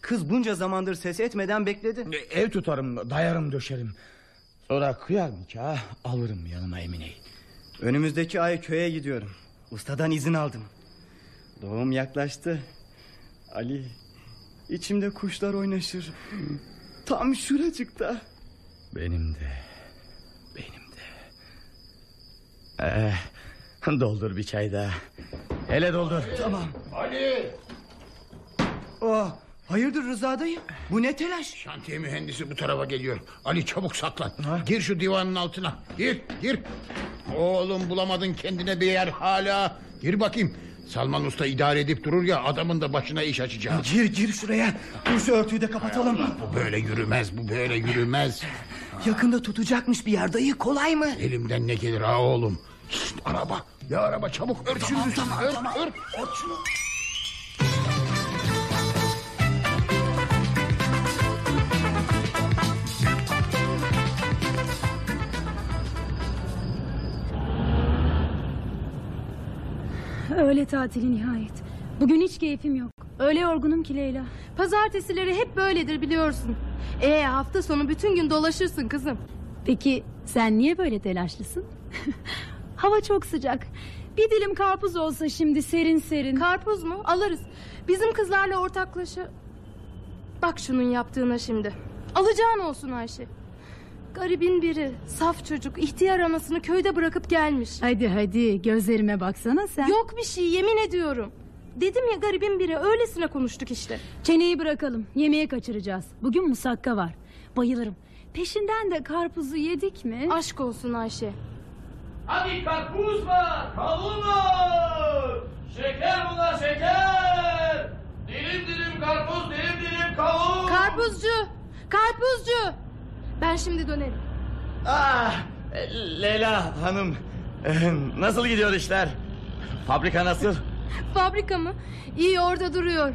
S1: Kız bunca zamandır ses etmeden bekledi.
S2: Ev tutarım, dayarım, döşerim. Sonra kıyar nikah alırım yanıma Emine'yi.
S1: Önümüzdeki ay köye gidiyorum. Ustadan izin aldım. Doğum yaklaştı. Ali, içimde kuşlar oynaşır. Tam şuracıkta.
S2: Benim de. Benim de. Eh, doldur bir çay daha. Hele doldur.
S1: Tamam.
S9: Ali!
S1: Oh, hayırdır Rıza dayı? Bu ne telaş?
S9: Şantiye mühendisi bu tarafa geliyor. Ali çabuk saklan. Gir şu divanın altına. Gir gir. Oğlum bulamadın kendine bir yer hala. Gir bakayım. Salman Usta idare edip durur ya adamın da başına iş açacağız.
S1: Gir gir şuraya. Dur şu örtüyü de kapatalım.
S9: Bu böyle yürümez bu böyle yürümez.
S1: Yakında tutacakmış bir yer dayı kolay mı?
S9: Elimden ne gelir ha oğlum. Şşt, araba ya araba çabuk ört şunu üstüne, ört, ört.
S1: Ört şunu.
S5: Öğle tatili nihayet. Bugün hiç keyfim yok. Öyle yorgunum ki Leyla.
S13: Pazartesileri hep böyledir biliyorsun. Ee hafta sonu bütün gün dolaşırsın kızım.
S5: Peki sen niye böyle telaşlısın? Hava çok sıcak. Bir dilim karpuz olsa şimdi serin serin.
S13: Karpuz mu? Alırız. Bizim kızlarla ortaklaşa... Bak şunun yaptığına şimdi. Alacağın olsun Ayşe. Garibin biri, saf çocuk, ihtiyar anasını köyde bırakıp gelmiş.
S5: Hadi hadi gözlerime baksana sen.
S13: Yok bir şey yemin ediyorum. Dedim ya garibin biri öylesine konuştuk işte.
S5: Çeneyi bırakalım. Yemeğe kaçıracağız. Bugün musakka var. Bayılırım. Peşinden de karpuzu yedik mi?
S13: Aşk olsun Ayşe.
S10: Hadi karpuz var, kavun var. Şeker bunlar şeker. Dilim dilim karpuz, dilim dilim kavun.
S13: Karpuzcu! Karpuzcu! Ben şimdi dönerim.
S2: Ah, Leyla hanım. eh, Nasıl gidiyor işler? Fabrika nasıl?
S13: Fabrika mı? İyi orada duruyor.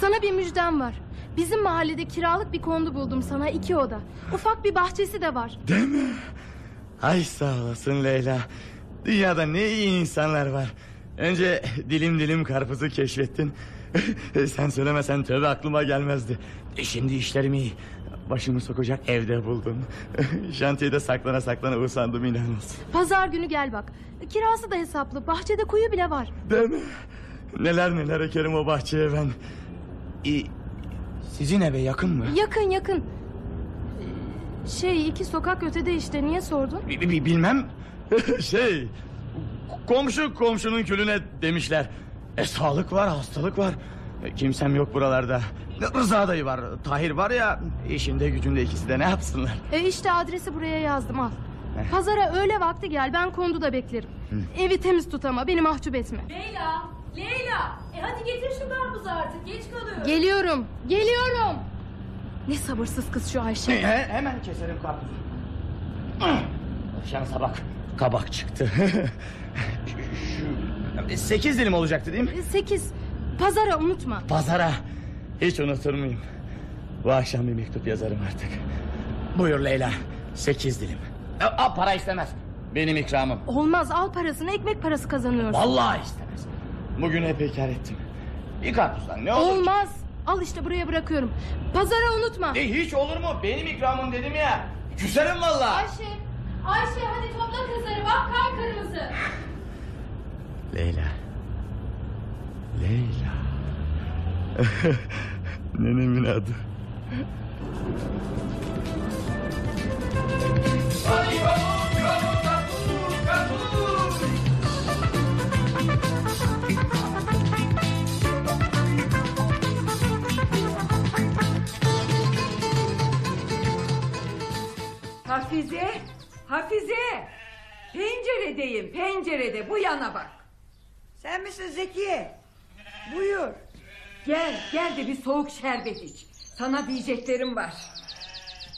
S13: Sana bir müjdem var. Bizim mahallede kiralık bir kondu buldum sana iki oda. Ufak bir bahçesi de var.
S2: Değil mi? Ay sağ olasın Leyla. Dünyada ne iyi insanlar var. Önce dilim dilim karpuzu keşfettin. Sen söylemesen tövbe aklıma gelmezdi. E Şimdi işlerim iyi. Başımı sokacak evde buldum. Şantiyede saklana saklana usandım inan olsun.
S13: Pazar günü gel bak. Kirası da hesaplı. Bahçede kuyu bile var.
S2: Değil mi? Neler neler ekerim o bahçeye ben. E, sizin eve yakın mı?
S13: Yakın yakın. Şey iki sokak ötede işte niye sordun?
S2: Bi- bi- Bilmem. şey... Komşu komşunun külüne demişler. E sağlık var hastalık var. E, kimsem yok buralarda. Rıza dayı var. Tahir var ya. işinde gücünde ikisi de ne yapsınlar.
S13: E işte adresi buraya yazdım al. Pazara öğle vakti gel ben konduda beklerim. Evi temiz tut ama beni mahcup etme.
S5: Leyla, Leyla. E hadi getir şu karpuzu artık. Geç kalıyor.
S13: Geliyorum geliyorum. Ne sabırsız kız şu Ayşe.
S2: He, hemen keserim karpuzu. Şansa bak. Kabak çıktı. Şu- Sekiz dilim olacaktı değil mi?
S13: Sekiz. Pazara unutma.
S2: Pazara. Hiç unutur muyum? Bu akşam bir mektup yazarım artık. Buyur Leyla. Sekiz dilim. E, A, para istemez. Benim ikramım.
S13: Olmaz al parasını ekmek parası kazanıyorsun.
S2: Vallahi istemez. Bugün epey kar ettim. Bir karpuzdan ne olur? ki?
S13: Al işte buraya bırakıyorum. Pazara unutma.
S2: E, hiç olur mu? Benim ikramım dedim ya. Küserim vallahi.
S5: Ayşe, Ayşe hadi topla kızları. Bak kan kırmızı.
S2: Leyla. Leyla. Nenemin adı.
S14: Hafize, Hafize. Penceredeyim, pencerede. Bu yana bak.
S8: Sen misin Zekiye? Buyur.
S14: Gel, gel de bir soğuk şerbet iç. Sana diyeceklerim var.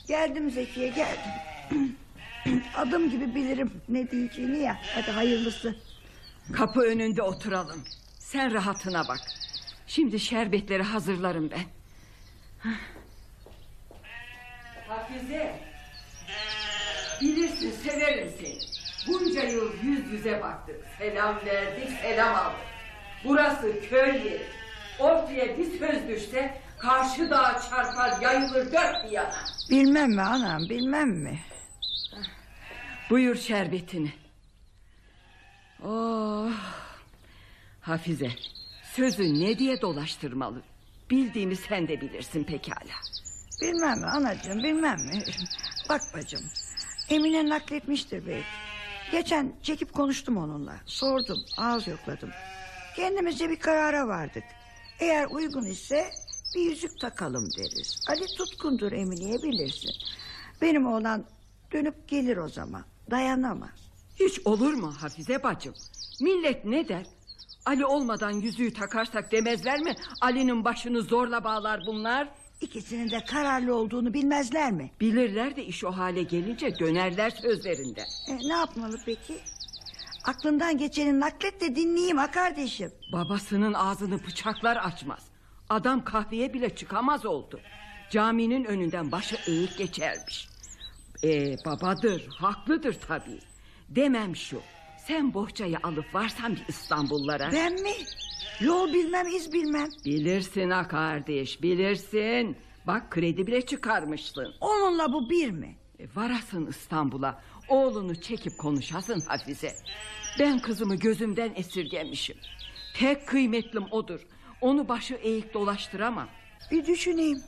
S8: Geldim Zekiye geldim. Adım gibi bilirim ne diyeceğini ya. Hadi hayırlısı.
S14: Kapı önünde oturalım. Sen rahatına bak. Şimdi şerbetleri hazırlarım ben. Hafize. Bilirsin severim seni. Bunca yıl yüz yüze baktık. Selam verdik, selam aldık. Burası köy yeri. Ortaya bir söz düşse karşı dağa çarpar yayılır dört bir yana.
S8: Bilmem mi anam bilmem mi?
S14: Buyur şerbetini. Oh. Hafize, sözü ne diye dolaştırmalı? Bildiğimi sen de bilirsin pekala.
S8: Bilmem mi anacığım bilmem mi? Bak bacım Emine nakletmiştir belki. Geçen çekip konuştum onunla. Sordum ağız yokladım. Kendimizce bir karara vardık. Eğer uygun ise bir yüzük takalım deriz. Ali tutkundur Emine'ye bilirsin. Benim oğlan dönüp gelir o zaman. Dayanamaz.
S14: Hiç olur mu Hafize bacım? Millet ne der? Ali olmadan yüzüğü takarsak demezler mi? Ali'nin başını zorla bağlar bunlar.
S8: İkisinin de kararlı olduğunu bilmezler mi?
S14: Bilirler de iş o hale gelince dönerler sözlerinde.
S8: E, ne yapmalı peki? Aklından geçeni naklet de dinleyeyim ha kardeşim.
S14: Babasının ağzını bıçaklar açmaz. Adam kahveye bile çıkamaz oldu. Caminin önünden başı eğik geçermiş. Ee, babadır, haklıdır tabii. Demem şu. Sen bohçayı alıp varsan bir İstanbullara.
S8: Ben mi? Yol bilmem iz bilmem.
S14: Bilirsin ha kardeş, bilirsin. Bak kredi bile çıkarmışsın.
S8: Onunla bu bir mi?
S14: E, varasın İstanbul'a. Oğlunu çekip konuşasın Hafize. Ben kızımı gözümden esirgemişim. Tek kıymetlim odur. Onu başı eğik dolaştıramam.
S8: Bir düşüneyim.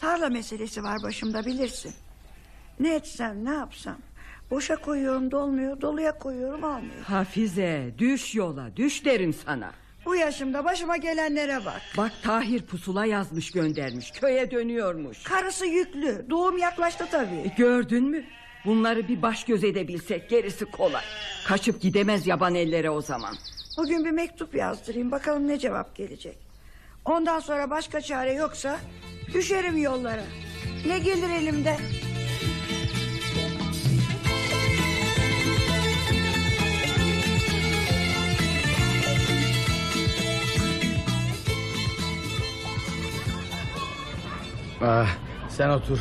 S8: Tarla meselesi var başımda bilirsin. Ne etsem ne yapsam. Boşa koyuyorum dolmuyor doluya koyuyorum almıyor.
S14: Hafize düş yola düş derim sana.
S8: Yaşımda başıma gelenlere bak.
S14: Bak Tahir pusula yazmış göndermiş köye dönüyormuş.
S8: Karısı yüklü doğum yaklaştı tabii.
S14: E, gördün mü? Bunları bir baş göz edebilsek gerisi kolay. Kaçıp gidemez yaban ellere o zaman.
S8: Bugün bir mektup yazdırayım bakalım ne cevap gelecek. Ondan sonra başka çare yoksa düşerim yollara. Ne gelir elimden?
S2: Ah, sen otur.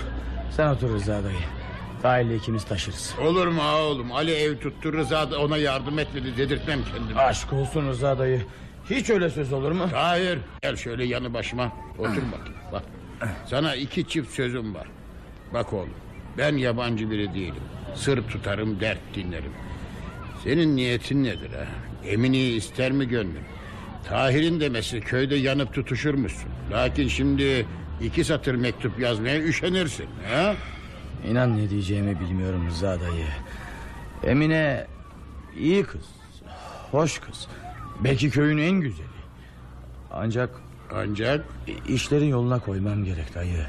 S2: Sen otur Rıza dayı. Tahir'le ikimiz taşırız.
S9: Olur mu ağa oğlum? Ali ev tuttu Rıza da ona yardım etmedi dedirtmem kendimi.
S2: Aşk olsun Rıza dayı. Hiç öyle söz olur mu?
S9: Hayır. Gel şöyle yanı başıma. Otur bakayım. Bak. Sana iki çift sözüm var. Bak oğlum. Ben yabancı biri değilim. Sır tutarım, dert dinlerim. Senin niyetin nedir ha? Emine'yi ister mi gönlün? Tahir'in demesi köyde yanıp tutuşurmuşsun. Lakin şimdi iki satır mektup yazmaya üşenirsin. Ha?
S2: İnan ne diyeceğimi bilmiyorum Rıza dayı. Emine iyi kız. Hoş kız. Belki köyün en güzeli. Ancak...
S9: Ancak?
S2: işlerin yoluna koymam gerek dayı.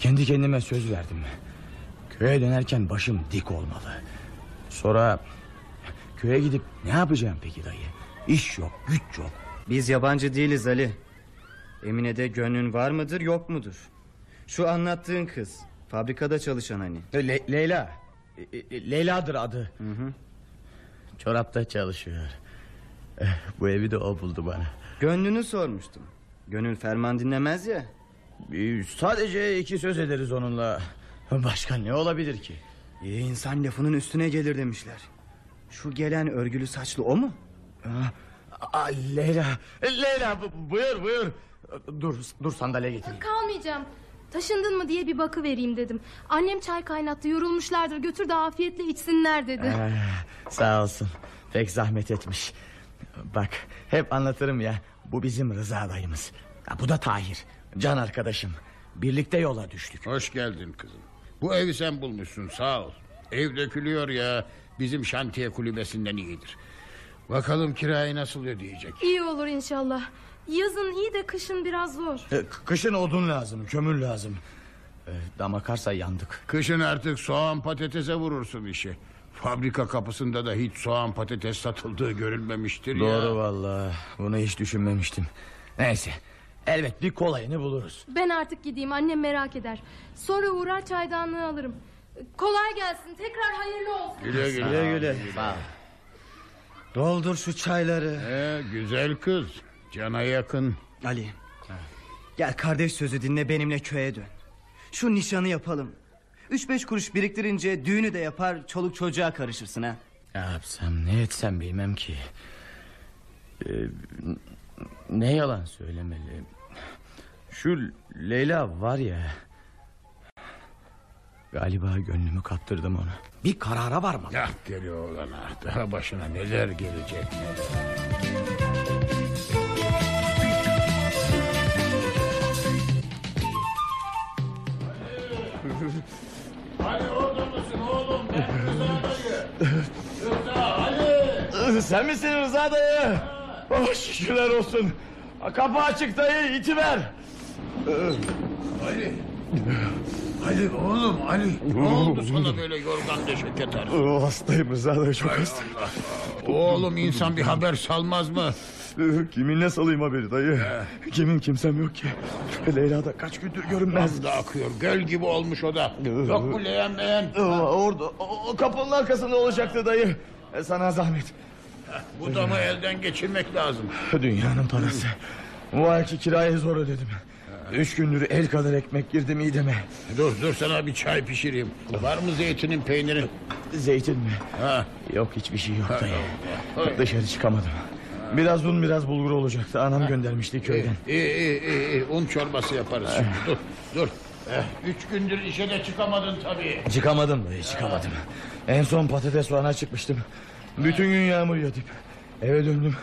S2: Kendi kendime söz verdim. Köye dönerken başım dik olmalı. Sonra... Köye gidip ne yapacağım peki dayı? İş yok, güç yok.
S1: Biz yabancı değiliz Ali. Emine'de gönlün var mıdır yok mudur? Şu anlattığın kız. Fabrikada çalışan hani.
S2: Le- Leyla. E- e- Leyla'dır adı. Çorapta çalışıyor. Bu evi de o buldu bana.
S1: Gönlünü sormuştum. Gönül ferman dinlemez ya.
S2: Sadece iki söz ederiz onunla. Başka ne olabilir ki?
S1: İyi insan lafının üstüne gelir demişler. Şu gelen örgülü saçlı o mu?
S2: Aa, Leyla. Leyla bu- buyur buyur. Dur dur sandalye getireyim.
S13: Kalmayacağım. Taşındın mı diye bir bakı vereyim dedim. Annem çay kaynattı yorulmuşlardır götür de afiyetle içsinler dedi.
S2: Ah, sağ olsun. Pek zahmet etmiş. Bak hep anlatırım ya. Bu bizim Rıza dayımız. Ha, bu da Tahir. Can arkadaşım. Birlikte yola düştük.
S9: Hoş geldin kızım. Bu evi sen bulmuşsun sağ ol. Ev dökülüyor ya bizim şantiye kulübesinden iyidir. Bakalım kirayı nasıl ödeyecek.
S13: İyi olur inşallah. Yazın iyi de kışın biraz zor.
S2: E, Kışın odun lazım, kömür lazım. E, Dam akarsa yandık.
S9: Kışın artık soğan patatese vurursun işi. Fabrika kapısında da hiç soğan patates satıldığı görülmemiştir ya.
S2: Doğru vallahi. Bunu hiç düşünmemiştim. Neyse. Elbet bir kolayını buluruz.
S13: Ben artık gideyim annem merak eder. Sonra uğrar çaydanlığı alırım. Kolay gelsin tekrar hayırlı olsun.
S9: Güle güle.
S1: Güle güle.
S9: Sağ ol.
S1: Doldur şu çayları.
S9: Ee, güzel kız. Cana yakın.
S1: Ali. Gel kardeş sözü dinle benimle köye dön. Şu nişanı yapalım. Üç beş kuruş biriktirince düğünü de yapar çoluk çocuğa karışırsın ha.
S2: Ne yapsam ne etsem bilmem ki. Ee, ne yalan söylemeli. Şu Leyla var ya. Galiba gönlümü kaptırdım ona. Bir karara varmalı.
S9: Ah deli oğlan ah. Daha başına neler gelecek. Hani
S2: Sen misin Rıza dayı? Oh, şükürler olsun. Kapı açık dayı itiver.
S9: Ali. Ali oğlum Ali. Ne oldu sana böyle yorgan döşek yatar?
S2: Oh, hastayım Rıza dayı çok hasta.
S9: Oğlum insan bir haber salmaz mı?
S2: Kiminle salayım haberi dayı? Kimin kimsem yok ki. Leyla da kaç gündür görünmez.
S9: Da akıyor. Göl gibi olmuş o da. Yok mu leğen beğen?
S2: Orada o, o kapının arkasında olacaktı dayı. E, Sana zahmet.
S9: Bu damı elden geçirmek lazım.
S2: Dünyanın parası. Bu ayki kirayı zor ödedim. Üç gündür el kadar ekmek girdi mideme.
S9: Dur dur sana bir çay pişireyim. Var mı zeytinin peynirin?
S2: Zeytin mi?
S9: Ha.
S2: Yok hiçbir şey yok dayı. Dışarı çıkamadım. Biraz un biraz bulgur olacaktı. Anam göndermişti köyden.
S9: İyi iyi iyi. iyi. Un çorbası yaparız şimdi. Dur dur. Eh, üç gündür işe de çıkamadın tabii.
S2: Çıkamadım dayı çıkamadım. En son patates soğana çıkmıştım. Bütün gün yağmur yağdı. Eve döndüm.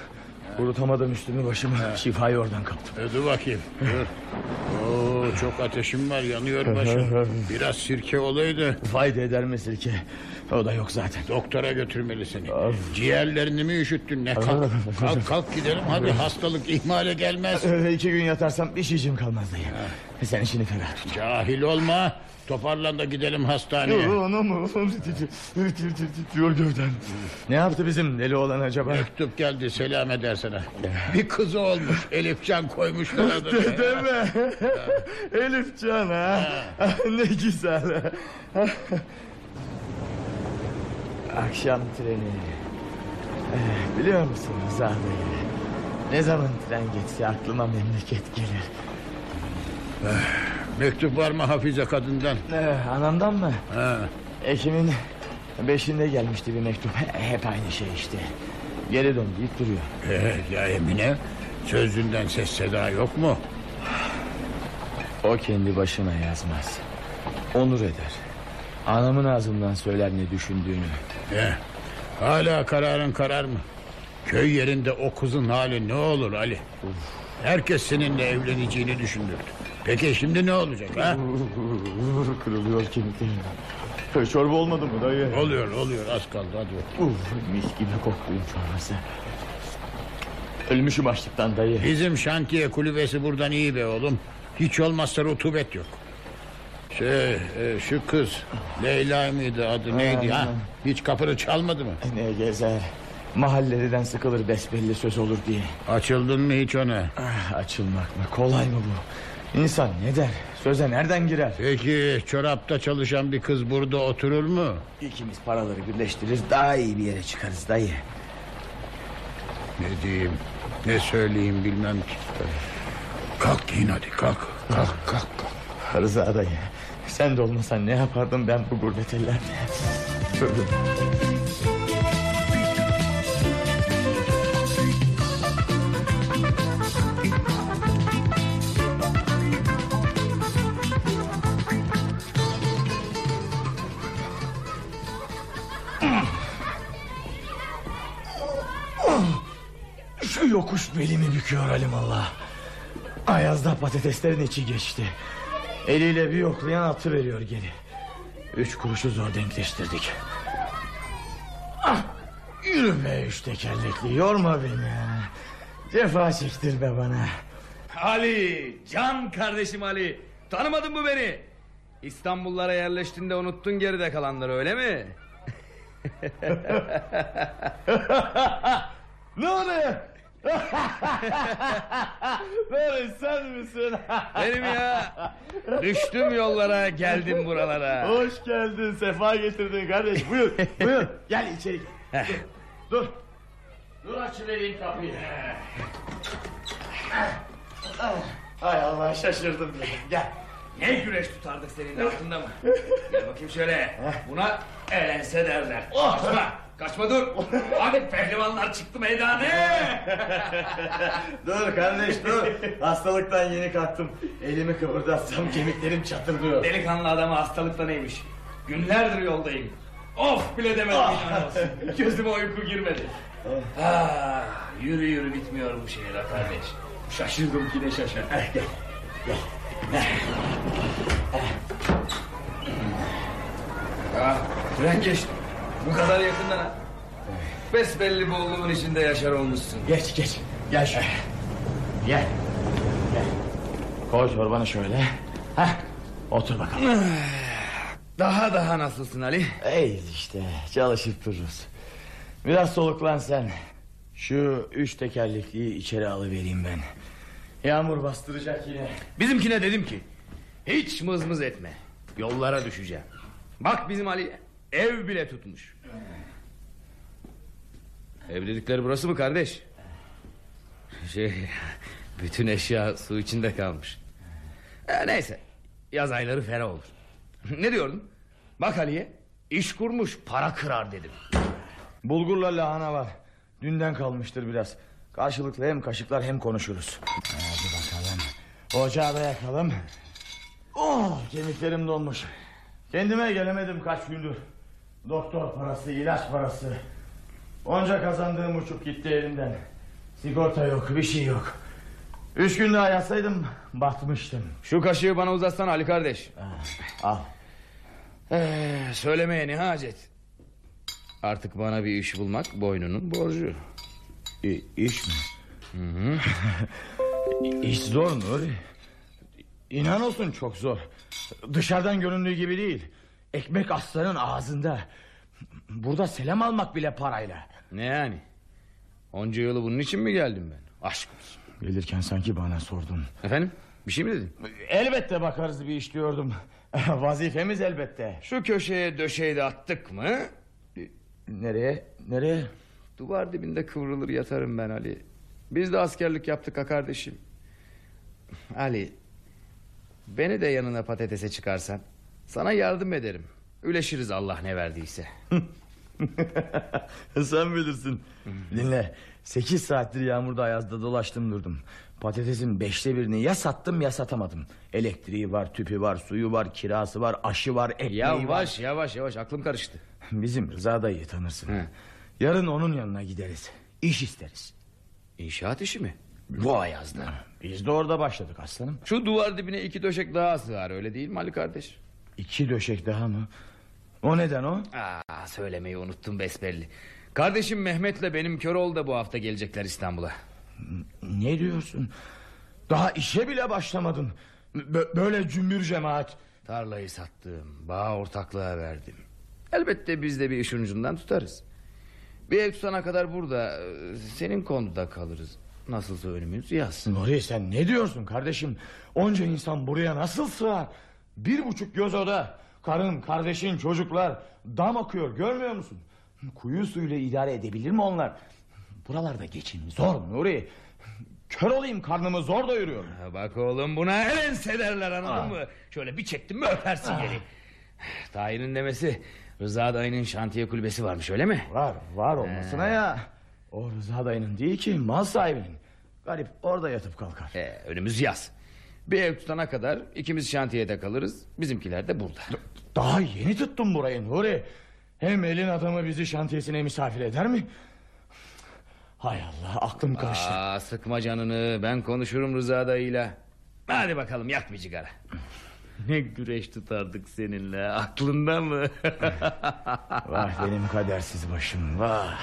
S2: Kurutamadım üstümü başımı. Şifayı oradan kaptım.
S9: E, dur bakayım. Dur. Oo, çok ateşim var yanıyor başım. Biraz sirke olaydı.
S2: Fayda eder mi sirke? O da yok zaten.
S9: Doktora götürmeli seni. Ciğerlerini mi üşüttün ne? Kalk, kalk, kalk gidelim hadi hastalık ihmale gelmez.
S2: Öyle iki gün yatarsam bir şeycim kalmaz dayı. Sen işini ferah tut.
S9: Cahil olma. Toparlan da gidelim hastaneye.
S2: Anam titriyor gövden. Ne yaptı bizim deli olan acaba?
S9: Mektup geldi selam eder sana. Bir kızı olmuş. Elifcan koymuşlar adını.
S2: Deme. Elif Can ha. ne güzel. Akşam treni. Eh, Biliyor musun Rıza Bey? Ne zaman tren geçse aklıma memleket gelir.
S9: Mektup var mı Hafize kadından?
S2: Ee, anamdan mı?
S9: Ha.
S2: Ekim'in beşinde gelmişti bir mektup. Hep aynı şey işte. Geri dön deyip duruyor.
S9: Ee, ya Emine sözünden ses seda yok mu?
S2: O kendi başına yazmaz. Onur eder. Anamın ağzından söyler ne düşündüğünü.
S9: Eh, hala kararın karar mı? Köy yerinde o kızın hali ne olur Ali? Herkes seninle evleneceğini düşünürdü. Peki şimdi ne olacak ha?
S2: Kırılıyor kemiklerim. Köy çorba olmadı mı dayı?
S9: Oluyor oluyor az kaldı hadi.
S2: Uf, mis gibi koktuyum çorbası. Ölmüşüm açlıktan dayı.
S9: Bizim şantiye kulübesi buradan iyi be oğlum. Hiç olmazsa rutubet yok. Şey, e, şu kız Leyla mıydı adı neydi ha? Hiç kapını çalmadı mı?
S2: Ne gezer. Mahalleliden sıkılır besbelli söz olur diye.
S9: Açıldın mı hiç ona?
S2: Ah, açılmak mı? Kolay mı bu? İnsan ne der? Söze nereden girer?
S9: Peki çorapta çalışan bir kız burada oturur mu?
S2: İkimiz paraları birleştirir daha iyi bir yere çıkarız dayı.
S9: Ne diyeyim ne söyleyeyim bilmem ki. Kalk giyin hadi kalk. Kalk kalk kalk.
S2: Rıza dayı. Sen de olmasan ne yapardım ben bu gurbet ellerde? Şu yokuş belimi büküyor alimallah. Ayazda patateslerin içi geçti. Eliyle bir yoklayan atı veriyor geri. Üç kuruşu zor denkleştirdik. Ah, yürü be üç tekerlekli yorma beni. Cefa çektirme bana.
S15: Ali, can kardeşim Ali. Tanımadın mı beni? İstanbullara yerleştiğinde unuttun geride kalanları öyle mi?
S2: ne oluyor? Böyle sen misin?
S15: Benim ya. Düştüm yollara geldim buralara.
S2: Hoş geldin sefa getirdin kardeş buyur buyur gel içeri gel. Dur dur. Açıvereyim kapıyı. Hay Allah şaşırdım. Gel.
S15: Ne güreş tutardık seninle aklında mı? Gel bakayım şöyle. Buna elense derler. Kaçma. Kaçma dur. Hadi pehlivanlar çıktı meydana.
S2: dur kardeş dur. Hastalıktan yeni kalktım. Elimi kıvırdatsam kemiklerim çatırdıyor.
S15: Delikanlı adama hastalıkta neymiş? Günlerdir yoldayım. Of bile demedim olsun. Gözüme uyku girmedi. Ah, yürü yürü bitmiyor bu şehir kardeş. Şaşırdım ki de şaşır.
S2: Gel.
S15: Ah, tren geçti. Bu kadar yakından ha. Besbelli bolluğun içinde yaşar olmuşsun.
S2: Geç geç. Gel şöyle. Gel. Gel. Koy çorbanı şöyle. Heh. Otur bakalım.
S15: Daha daha nasılsın Ali?
S2: Ey işte çalışıp dururuz. Biraz soluklan sen. Şu üç tekerlekliyi içeri alıvereyim ben. Yağmur bastıracak yine.
S15: Bizimkine dedim ki hiç mızmız etme. Yollara düşeceğim. Bak bizim Ali ev bile tutmuş. Evlilikleri burası mı kardeş? Şey bütün eşya su içinde kalmış. E, neyse yaz ayları ferah olur. ne diyordun? Bak Ali'ye iş kurmuş para kırar dedim.
S2: Bulgurla lahana var. Dünden kalmıştır biraz. Karşılıklı hem kaşıklar hem konuşuruz. Hadi bakalım. Ocağı da yakalım. Oh kemiklerim donmuş. Kendime gelemedim kaç gündür. Doktor parası, ilaç parası. Onca kazandığım uçup gitti elimden. Sigorta yok, bir şey yok. Üç gün daha yatsaydım batmıştım.
S15: Şu kaşığı bana uzatsan Ali kardeş.
S2: Al.
S15: Ee, söylemeye ne hacet. Artık bana bir iş bulmak boynunun borcu.
S2: iş mi? İş zor Nuri. İnan olsun çok zor. Dışarıdan göründüğü gibi değil. Ekmek aslanın ağzında. Burada selam almak bile parayla.
S15: Ne yani? Onca yılı bunun için mi geldim ben? Aşk olsun.
S2: Gelirken sanki bana sordun.
S15: Efendim? Bir şey mi dedin?
S2: Elbette bakarız bir iş diyordum. Vazifemiz elbette.
S15: Şu köşeye döşeyi de attık mı?
S2: Nereye? Nereye?
S15: Duvar dibinde kıvrılır yatarım ben Ali. Biz de askerlik yaptık ha kardeşim. Ali. Beni de yanına patatese çıkarsan Sana yardım ederim Üleşiriz Allah ne verdiyse
S2: Sen bilirsin. Dinle. Sekiz saattir yağmurda ayazda dolaştım durdum. Patatesin beşte birini ya sattım ya satamadım. Elektriği var, tüpü var, suyu var, kirası var, aşı var, ekmeği
S15: Yavaş
S2: var.
S15: yavaş yavaş aklım karıştı
S2: Bizim Rıza dayıyı tanırsın. Yarın onun yanına gideriz. İş isteriz.
S15: İnşaat işi mi? Bu ayazda.
S2: Biz de orada başladık aslanım.
S15: Şu duvar dibine iki döşek daha sığar öyle değil mi Ali kardeş?
S2: İki döşek daha mı? O neden o?
S15: Aa, söylemeyi unuttum besbelli. Kardeşim Mehmet'le benim Köroğlu da bu hafta gelecekler İstanbul'a.
S2: Ne diyorsun? Daha işe bile başlamadın. Bö- böyle cümbür cemaat.
S15: Tarlayı sattım. Bağ ortaklığa verdim. Elbette biz de bir işin ucundan tutarız. Bir ev tutana kadar burada e, senin konuda kalırız. Nasılsa önümüz yaz.
S2: Nuri sen ne diyorsun kardeşim? Onca insan buraya nasıl sığar? Bir buçuk göz oda. Karın, kardeşin, çocuklar. Dam akıyor görmüyor musun? Kuyu suyuyla idare edebilir mi onlar? Buralarda geçim zor Nuri. Kör olayım karnımı zor doyuruyorum.
S15: Ha, bak oğlum buna hemen derler anladın
S2: Ah.
S15: mı? Şöyle bir çektim mi öpersin geri. Tahir'in demesi Rıza dayının şantiye kulübesi varmış öyle mi?
S2: Var var olmasına ya. O Rıza dayının değil ki mal sahibinin. Garip orada yatıp kalkar.
S15: Ee, önümüz yaz. Bir ev tutana kadar ikimiz şantiyede kalırız. Bizimkiler de burada.
S2: Daha yeni tuttum burayı Nuri. Hem elin adamı bizi şantiyesine misafir eder mi? Hay Allah aklım karıştı.
S15: Aa, sıkma canını ben konuşurum Rıza dayıyla. Hadi bakalım yak bir cigara. ne güreş tutardık seninle aklında mı?
S2: Vah benim kadersiz başım vah.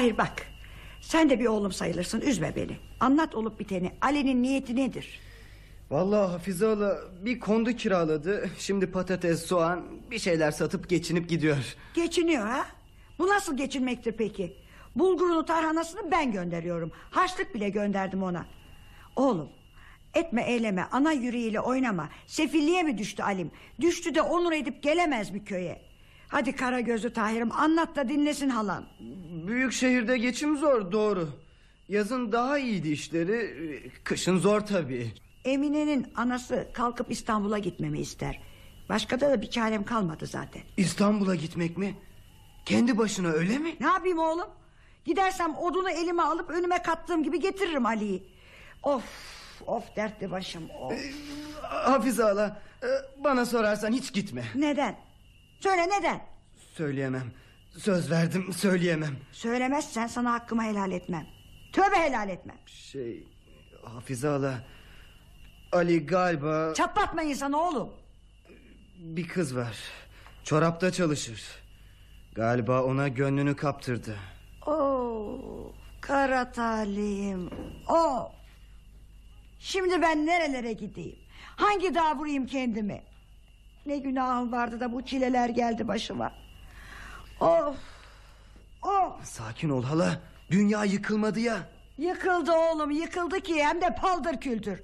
S8: Tahir bak. Sen de bir oğlum sayılırsın üzme beni. Anlat olup biteni. Ali'nin niyeti nedir?
S1: Vallahi Hafize hala bir kondu kiraladı. Şimdi patates, soğan bir şeyler satıp geçinip gidiyor.
S8: Geçiniyor ha? Bu nasıl geçinmektir peki? Bulgurunu tarhanasını ben gönderiyorum. Harçlık bile gönderdim ona. Oğlum etme eyleme ana yüreğiyle oynama. Sefilliğe mi düştü Alim? Düştü de onur edip gelemez mi köye? Hadi kara gözlü Tahir'im anlat da dinlesin halan.
S1: Büyük şehirde geçim zor doğru. Yazın daha iyiydi işleri. Kışın zor tabii.
S8: Emine'nin anası kalkıp İstanbul'a gitmemi ister. Başka da, da bir çarem kalmadı zaten.
S1: İstanbul'a gitmek mi? Kendi başına öyle mi?
S8: Ne yapayım oğlum? Gidersem odunu elime alıp önüme kattığım gibi getiririm Ali'yi. Of of dertli başım of.
S1: Hafize hala e, bana sorarsan hiç gitme.
S8: Neden? Söyle neden?
S1: Söyleyemem. Söz verdim söyleyemem.
S8: Söylemezsen sana hakkımı helal etmem. Tövbe helal etmem.
S1: Şey Hafize hala Ali galiba
S8: Çatlatma insanı oğlum.
S1: bir kız var. Çorapta çalışır. Galiba ona gönlünü kaptırdı.
S8: Oo, kara talim. Of. Şimdi ben nerelere gideyim? Hangi dağa vurayım kendimi? Ne günahım vardı da bu çileler geldi başıma. Of. Of.
S1: Sakin ol hala. Dünya yıkılmadı ya.
S8: Yıkıldı oğlum yıkıldı ki hem de paldır küldür.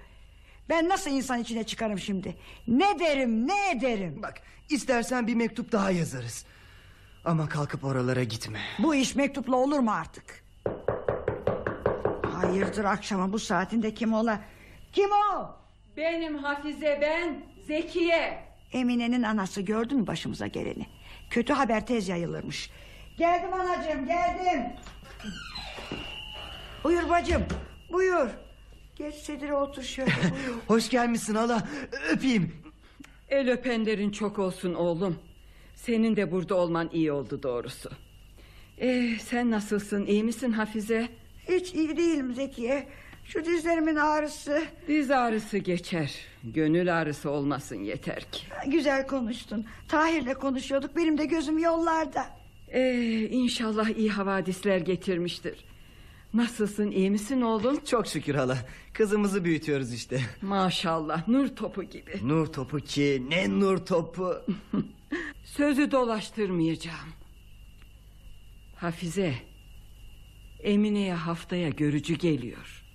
S8: Ben nasıl insan içine çıkarım şimdi? Ne derim ne ederim?
S1: Bak istersen bir mektup daha yazarız. Ama kalkıp oralara gitme.
S8: Bu iş mektupla olur mu artık? Hayırdır akşama bu saatinde kim ola? Kim o?
S14: Benim Hafize ben Zekiye.
S8: Emine'nin anası gördün mü başımıza geleni? Kötü haber tez yayılırmış. Geldim anacığım geldim. Buyur bacım buyur. Geç sedire otur şöyle buyur.
S1: Hoş gelmişsin hala. Öpeyim.
S14: El öpenlerin çok olsun oğlum. Senin de burada olman iyi oldu doğrusu. Ee, sen nasılsın iyi misin Hafize?
S8: Hiç iyi değilim Zekiye. Şu dizlerimin ağrısı.
S14: Diz ağrısı geçer. Gönül ağrısı olmasın yeter ki.
S8: Güzel konuştun. Tahir'le konuşuyorduk benim de gözüm yollarda.
S14: Ee, inşallah iyi havadisler getirmiştir. Nasılsın iyi misin oğlum?
S1: Çok şükür hala. Kızımızı büyütüyoruz işte.
S14: Maşallah nur topu gibi.
S1: Nur topu ki ne nur topu.
S14: Sözü dolaştırmayacağım. Hafize. Emine'ye haftaya görücü geliyor.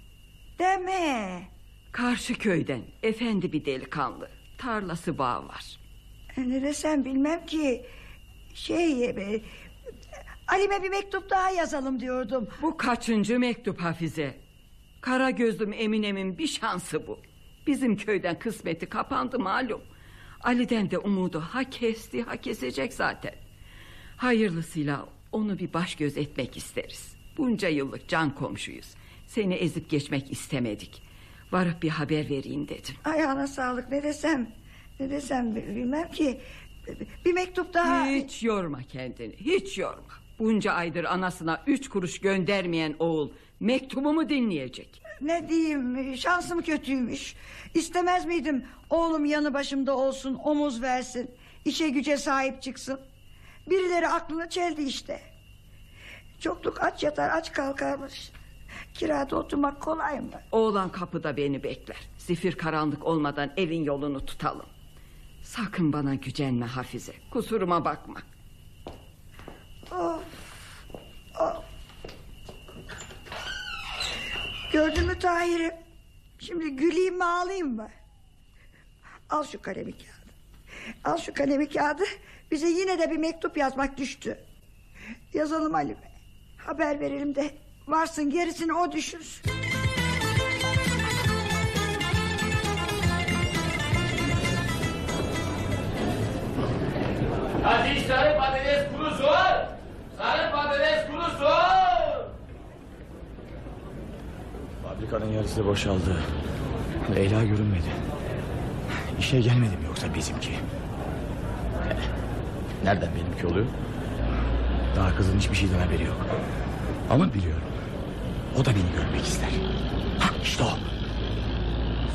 S8: Deme.
S14: Karşı köyden efendi bir delikanlı. Tarlası bağ var.
S8: Ne desem bilmem ki. Şey... e, Alime bir mektup daha yazalım diyordum.
S14: Bu kaçıncı mektup Hafize? Kara gözlüm Emine'min bir şansı bu. Bizim köyden kısmeti kapandı malum. Ali'den de umudu ha kesti ha kesecek zaten. Hayırlısıyla onu bir baş göz etmek isteriz. Bunca yıllık can komşuyuz. Seni ezip geçmek istemedik. Varıp bir haber vereyim dedim.
S8: Ayağına sağlık ne desem. Ne desem bilmem ki. Bir mektup daha.
S14: Hiç yorma kendini hiç yorma. Bunca aydır anasına üç kuruş göndermeyen oğul mektubumu dinleyecek.
S8: Ne diyeyim şansım kötüymüş. İstemez miydim oğlum yanı başımda olsun omuz versin. işe güce sahip çıksın. Birileri aklını çeldi işte. Çokluk aç yatar aç kalkarmış. Kirada oturmak kolay mı?
S14: Oğlan kapıda beni bekler. Zifir karanlık olmadan evin yolunu tutalım. Sakın bana gücenme Hafize. Kusuruma bakma.
S8: Of, of. Gördün mü Tahir'im? Şimdi güleyim mi ağlayayım mı? Al şu kalemi kağıdı. Al şu kalemi kağıdı. Bize yine de bir mektup yazmak düştü. Yazalım Halime. Haber verelim de varsın gerisini o düşünsün.
S10: Hadi sarı patates kurusu. Sarı patates kurusu.
S2: Fabrikanın yarısı boşaldı. Leyla görünmedi. İşe gelmedi mi yoksa bizimki? Nereden benimki oluyor? Daha kızın hiçbir şeyden haberi yok. Ama biliyorum. O da beni görmek ister. Ha işte o.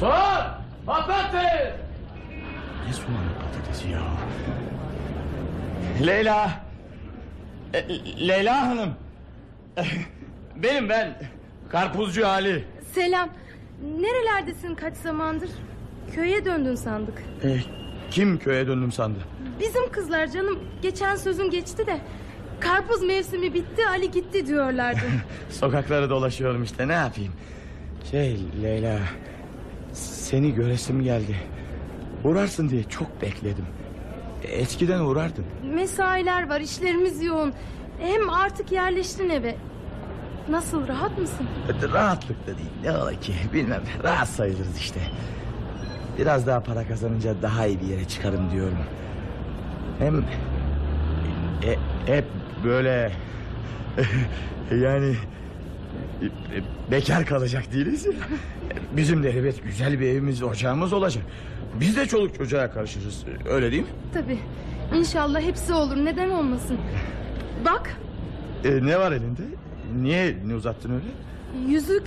S10: Soğan. Patates.
S2: Ne soğanı patatesi ya? Leyla. E, Leyla Hanım. Benim ben. Karpuzcu Ali.
S13: Selam. Nerelerdesin kaç zamandır? Köye döndün sandık.
S2: E, kim köye döndüm sandı?
S13: Bizim kızlar canım geçen sözün geçti de karpuz mevsimi bitti Ali gitti diyorlardı.
S2: Sokakları dolaşıyorum işte ne yapayım. Şey Leyla. Seni göresim geldi. Uğrarsın diye çok bekledim. Eskiden uğrardın.
S13: Mesailer var işlerimiz yoğun. Hem artık yerleştin eve. Nasıl rahat mısın?
S2: Rahatlık da değil ne ola ki bilmem rahat sayılırız işte. Biraz daha para kazanınca daha iyi bir yere çıkarım diyorum. Hem e, hep böyle yani bekar kalacak değiliz. Bizim de elbet güzel bir evimiz ocağımız olacak. Biz de çoluk çocuğa karışırız öyle değil mi?
S13: Tabii. İnşallah hepsi olur neden olmasın. Bak
S2: E, ne var elinde? Niye ne uzattın öyle?
S13: yüzük.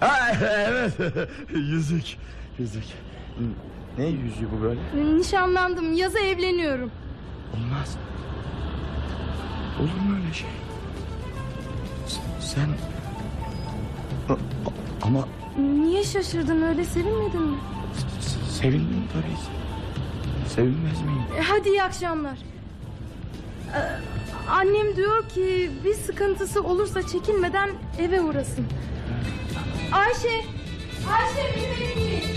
S2: Ha, evet yüzük yüzük. Ne yüzüğü bu böyle?
S13: Nişanlandım yaza evleniyorum.
S2: Olmaz. Olur mu öyle şey? Sen... A- Ama
S13: Niye şaşırdın öyle sevinmedin mi?
S2: s- sevindim tabii. Sevinmez miyim?
S13: E, Hadi iyi akşamlar. Ee, annem diyor ki bir sıkıntısı olursa çekinmeden eve uğrasın. Ayşe! Ayşe bir beni
S9: Ne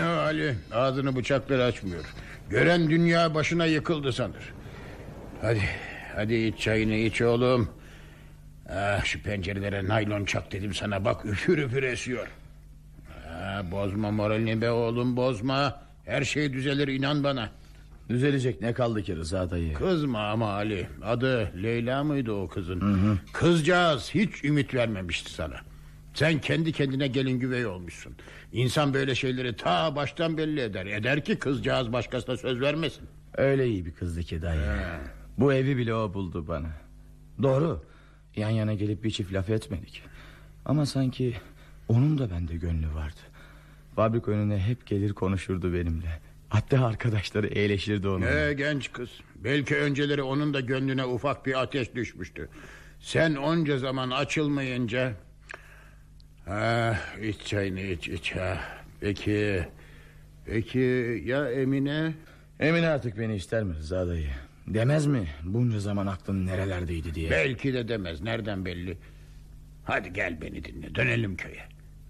S9: o Ali ağzını bıçakları açmıyor. Gören dünya başına yıkıldı sanır. Hadi hadi iç çayını iç oğlum. Ah şu pencerelere naylon çak dedim sana bak üfür üfür esiyor. Ah, bozma moralini be oğlum bozma. Her şey düzelir inan bana.
S2: Düzelecek ne kaldı ki Rıza dayı?
S9: Kızma ama Ali. Adı Leyla mıydı o kızın? Kızcağız hiç ümit vermemişti sana. Sen kendi kendine gelin güvey olmuşsun. İnsan böyle şeyleri ta baştan belli eder. Eder ki kızcağız başkasına söz vermesin.
S2: Öyle iyi bir kızdı ki dayı. Bu evi bile o buldu bana. Doğru. Yan yana gelip bir çift laf etmedik. Ama sanki onun da bende gönlü vardı. Fabrika önüne hep gelir konuşurdu benimle. Hatta arkadaşları eğleşirdi onunla.
S9: Ne genç kız. Belki önceleri onun da gönlüne ufak bir ateş düşmüştü. Sen onca zaman açılmayınca... Ah, iç çayını iç iç. Ah. Peki... Peki ya Emine?
S2: Emine artık beni ister mi Rıza dayı? Demez mi bunca zaman aklın nerelerdeydi diye
S9: Belki de demez nereden belli Hadi gel beni dinle dönelim köye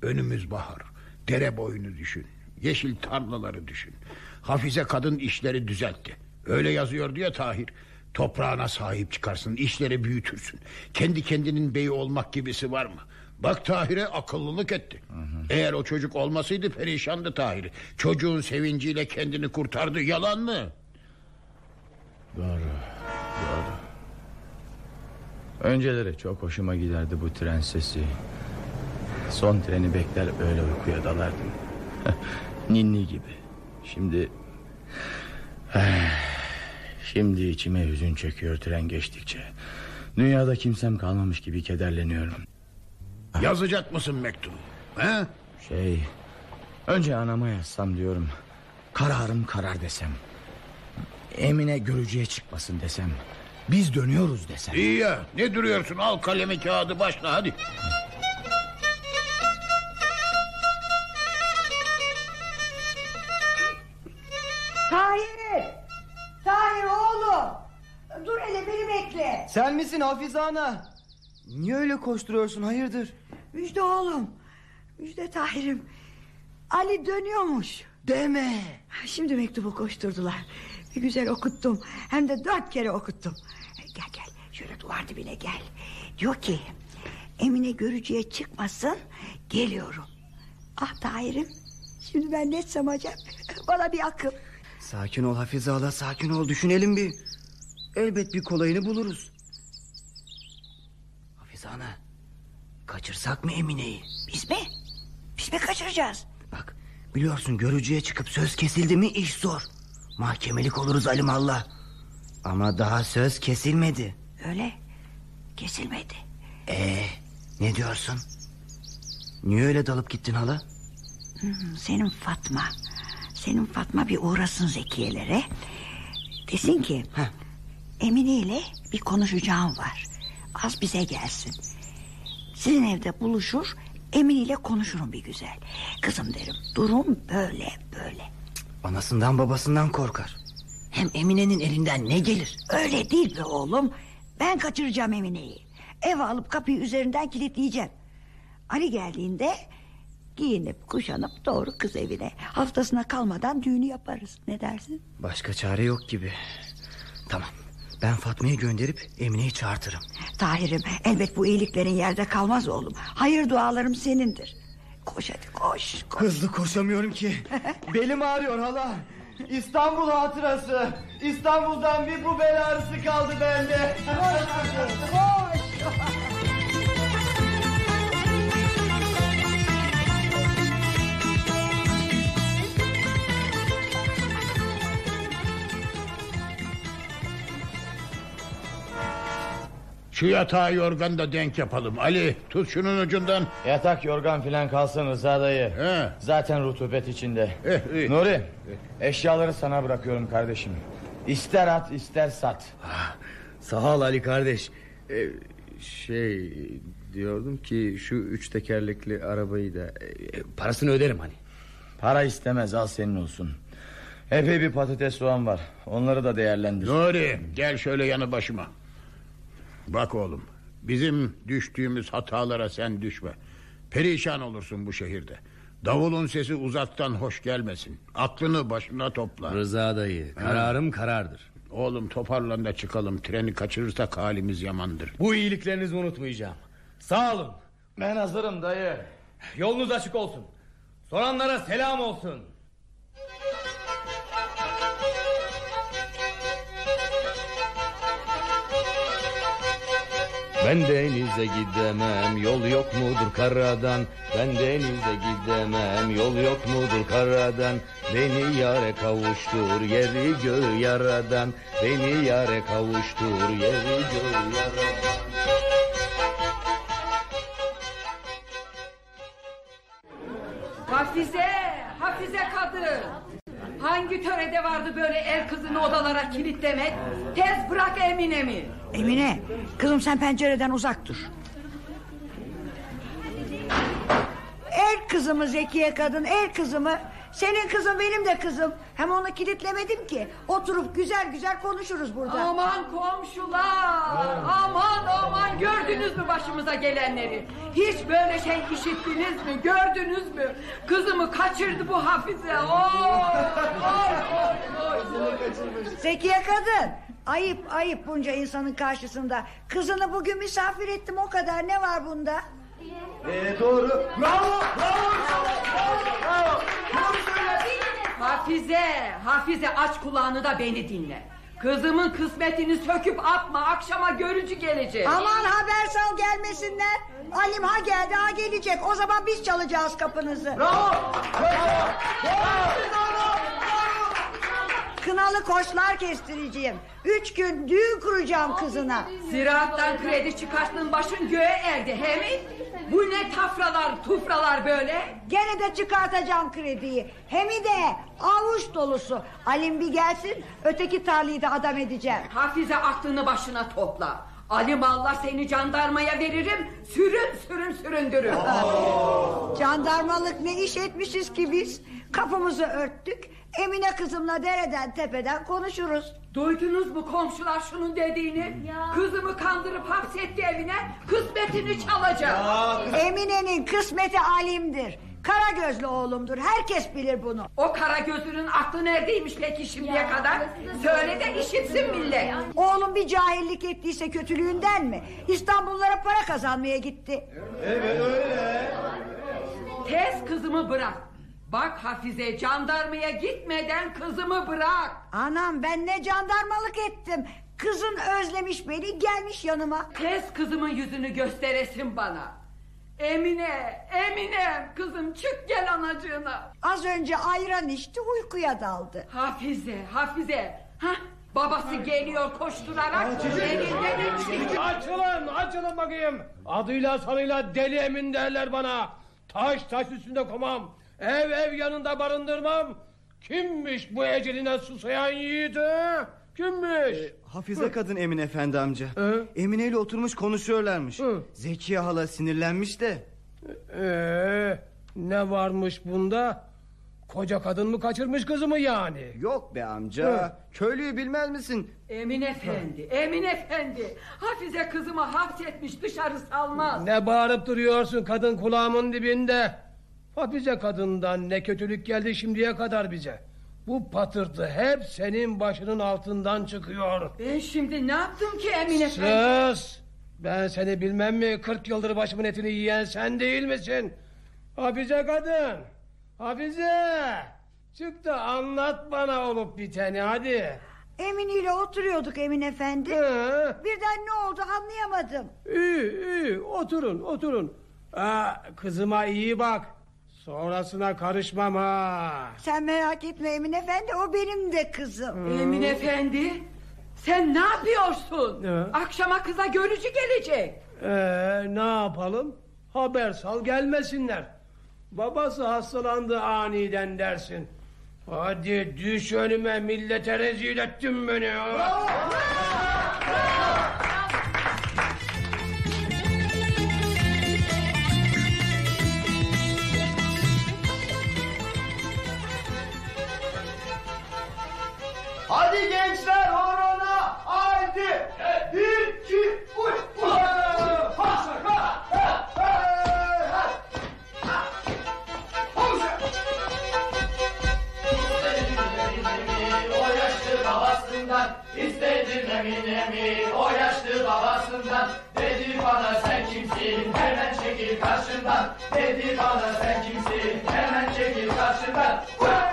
S9: Önümüz bahar Dere boyunu düşün Yeşil tarlaları düşün Hafize kadın işleri düzeltti Öyle yazıyordu ya Tahir Toprağına sahip çıkarsın işleri büyütürsün Kendi kendinin beyi olmak gibisi var mı Bak Tahir'e akıllılık etti. Eğer o çocuk olmasaydı perişandı Tahir. Çocuğun sevinciyle kendini kurtardı. Yalan mı?
S2: Doğru Doğru. Önceleri çok hoşuma giderdi bu tren sesi. Son treni bekler öyle uykuya dalardım. Ninni gibi. Şimdi Şimdi içime hüzün çekiyor tren geçtikçe. Dünyada kimsem kalmamış gibi kederleniyorum
S9: Yazacak mısın mektubu He?
S2: Şey Önce anama yazsam diyorum Kararım karar desem Emine görücüye çıkmasın desem Biz dönüyoruz desem
S9: İyi ya ne duruyorsun al kalemi kağıdı başla hadi
S8: Tahir! Tahir oğlum! Dur hele beni bekle.
S1: Sen misin Hafize ana? Niye öyle koşturuyorsun hayırdır?
S8: Müjde oğlum. Müjde Tahir'im. Ali dönüyormuş.
S1: Deme.
S8: Şimdi mektubu koşturdular. Bir güzel okuttum. Hem de dört kere okuttum. Gel gel şöyle duvar dibine gel. Diyor ki Emine görücüye çıkmasın geliyorum. Ah Tahir'im. Şimdi ben ne etsem acaba? Bana bir akıl.
S1: Sakin ol Hafize hala sakin ol düşünelim bir. Elbet bir kolayını buluruz. Hafize ana. Kaçırsak mı Emine'yi?
S8: Biz mi? Biz mi kaçıracağız?
S1: Bak biliyorsun görücüye çıkıp söz kesildi mi iş zor. Mahkemelik oluruz alimallah. Ama daha söz kesilmedi.
S8: Öyle. Kesilmedi.
S1: Ee, ne diyorsun? Niye öyle dalıp gittin hala?
S8: Hmm, senin Fatma. Senin Fatma bir uğrasın Zekiye'lere. Desin ki... Emine ile bir konuşacağım var. Az bize gelsin. Sizin evde buluşur... Emine ile konuşurum bir güzel. Kızım derim durum böyle böyle.
S1: Anasından babasından korkar. Hem Emine'nin elinden ne gelir?
S8: Öyle değil be oğlum. Ben kaçıracağım Emine'yi. Ev alıp kapıyı üzerinden kilitleyeceğim. Ali geldiğinde giyinip kuşanıp doğru kız evine. Haftasına kalmadan düğünü yaparız. Ne dersin?
S1: Başka çare yok gibi. Tamam. Ben Fatma'yı gönderip Emine'yi çağırtırım.
S8: Tahir'im elbet bu iyiliklerin yerde kalmaz oğlum. Hayır dualarım senindir. Koş hadi koş. koş.
S1: Hızlı koşamıyorum ki. Belim ağrıyor hala. İstanbul hatırası. İstanbul'dan bir bu bela arısı kaldı bende.
S8: Koş.
S9: Şu yatağı yorgan da denk yapalım. Ali tut şunun ucundan.
S2: Yatak yorgan filan kalsın Rıza dayı.
S9: He.
S2: Zaten rutubet içinde.
S9: Eh, iyi.
S2: Nuri eşyaları sana bırakıyorum kardeşim. İster at ister sat.
S16: Sağ ol Ali kardeş. Ee, şey diyordum ki şu üç tekerlekli arabayı da e, parasını öderim hani.
S2: Para istemez al senin olsun. Epey bir patates soğan var. Onları da değerlendir.
S9: Nuri gel şöyle yanı başıma Bak oğlum bizim düştüğümüz hatalara sen düşme Perişan olursun bu şehirde Davulun sesi uzaktan hoş gelmesin Aklını başına topla
S16: Rıza dayı kararım karardır.
S9: Oğlum toparlan da çıkalım Treni kaçırırsak halimiz yamandır
S15: Bu iyiliklerinizi unutmayacağım. Sağ olun.
S2: Ben hazırım dayı
S15: Yolunuz açık olsun. Soranlara selam olsun.
S16: Ben denize gidemem yol yok mudur karadan? Ben denize gidemem yol yok mudur karadan? Beni yare kavuştur yeri göğü yaradan. Beni yare kavuştur yeri göğü yaradan
S14: Törede vardı böyle el kızını odalara kilitlemek? Tez bırak Emine mi?
S8: Emine kızım sen pencereden uzak dur. El kızımı Zekiye kadın el kızımı Senin kızın benim de kızım. Hem onu kilitlemedim ki. Oturup güzel güzel konuşuruz burada.
S14: Aman komşular. Aman aman gördünüz mü başımıza gelenleri? Hiç böyle şey işittiniz mi? Gördünüz mü? Kızımı kaçırdı bu Hafize. Oy, oy, oy, oy.
S8: Zekiye kadın. Ayıp ayıp bunca insanın karşısında. Kızını bugün misafir ettim o kadar. Ne var bunda?
S10: Ee, doğru. Bravo, bravo, bravo.
S14: Hafize, Hafize aç kulağını da beni dinle. Kızımın kısmetini söküp atma akşama görücü gelecek.
S8: Aman haber sal gelmesinler. Alim ha geldi ha gelecek. O zaman biz çalacağız kapınızı.
S10: Bravo.
S8: Kınalı koçlar kestireceğim. Üç gün düğün kuracağım kızına.
S14: Ziraattan kredi çıkarttın başın göğe erdi he mi? Bu ne tafralar tufralar böyle?
S8: Gene de çıkartacağım krediyi. Hem de avuç dolusu. Alim bir gelsin öteki tarlayı da adam edeceğim.
S14: Hafize aklını başına topla. Ali mallar seni jandarmaya veririm. Sürün sürün süründürün.
S8: Jandarmalık ne iş etmişiz ki biz? Kapımızı örttük. Emine kızımla dereden tepeden konuşuruz.
S14: Duydunuz mu komşular şunun dediğini? Kızımı kandırıp hapsetti evine. Kısmetini çalacak.
S8: Emine'nin kısmeti alimdir. Kara gözlü oğlumdur. Herkes bilir bunu.
S14: O kara gözünün aklı neredeymiş peki şimdiye kadar? Söyle de işitsin millet.
S8: Oğlum bir cahillik ettiyse kötülüğünden mi? İstanbullara para kazanmaya gitti.
S10: Evet öyle.
S14: Tez kızımı bırak. Bak Hafize jandarmaya gitmeden kızımı bırak.
S8: Anam ben ne jandarmalık ettim. Kızın özlemiş beni gelmiş yanıma.
S14: Tez kızımın yüzünü gösteresin bana. Emine, Emine kızım çık gel anacığına.
S8: Az önce ayran içti uykuya daldı.
S14: Hafize, Hafize. Hah, babası geliyor koşturarak. Elinden.
S11: Açılın açılın bakayım. Adıyla sanıyla deli emin derler bana. Taş taş üstünde komam. Ev ev yanında barındırmam. Kimmiş bu eceline susayan yiğit he? Kimmiş?
S1: Hafize kadın Emin Efendi amca. Emine ile oturmuş konuşuyorlarmış. Zekiye hala sinirlenmiş de.
S11: Ee, ne varmış bunda? Koca kadın mı kaçırmış kızımı yani?
S1: Yok be amca. Köylüyü bilmez misin?
S14: Emin efendi, Emin efendi. Hafize kızımı hapsetmiş dışarı salmaz.
S11: Ne bağırıp duruyorsun kadın kulağımın dibinde? Hafize kadından ne kötülük geldi şimdiye kadar bize. Bu patırtı hep senin başının altından çıkıyor.
S14: Ben şimdi ne yaptım ki Emin efendi?
S11: Sus! Ben seni bilmem mi? Kırk yıldır başımın etini yiyen sen değil misin? Hafize kadın! Hafize! Çık da anlat bana olup biteni hadi.
S8: Emin ile oturuyorduk Emin Efendi. Birden ne oldu anlayamadım.
S11: İyi iyi oturun oturun. Aa, kızıma iyi bak. Sonrasına karışmam ha.
S8: Sen merak etme Emin Efendi o benim de kızım.
S14: Emin efendi, sen ne yapıyorsun?
S11: Ne?
S14: Akşama kıza görücü gelecek.
S11: Ee, ne yapalım? Haber sal gelmesinler. Babası hastalandı aniden dersin. Hadi düş önüme millete rezil ettin beni.
S10: Hadi gençler horona. Haydi. Bir, iki, üç.
S17: İstedim emin emin O yaşlı babasından Dedi bana sen kimsin hemen çekil karşımdan Dedi bana sen kimsin hemen çekil karşımdan
S18: Kızımın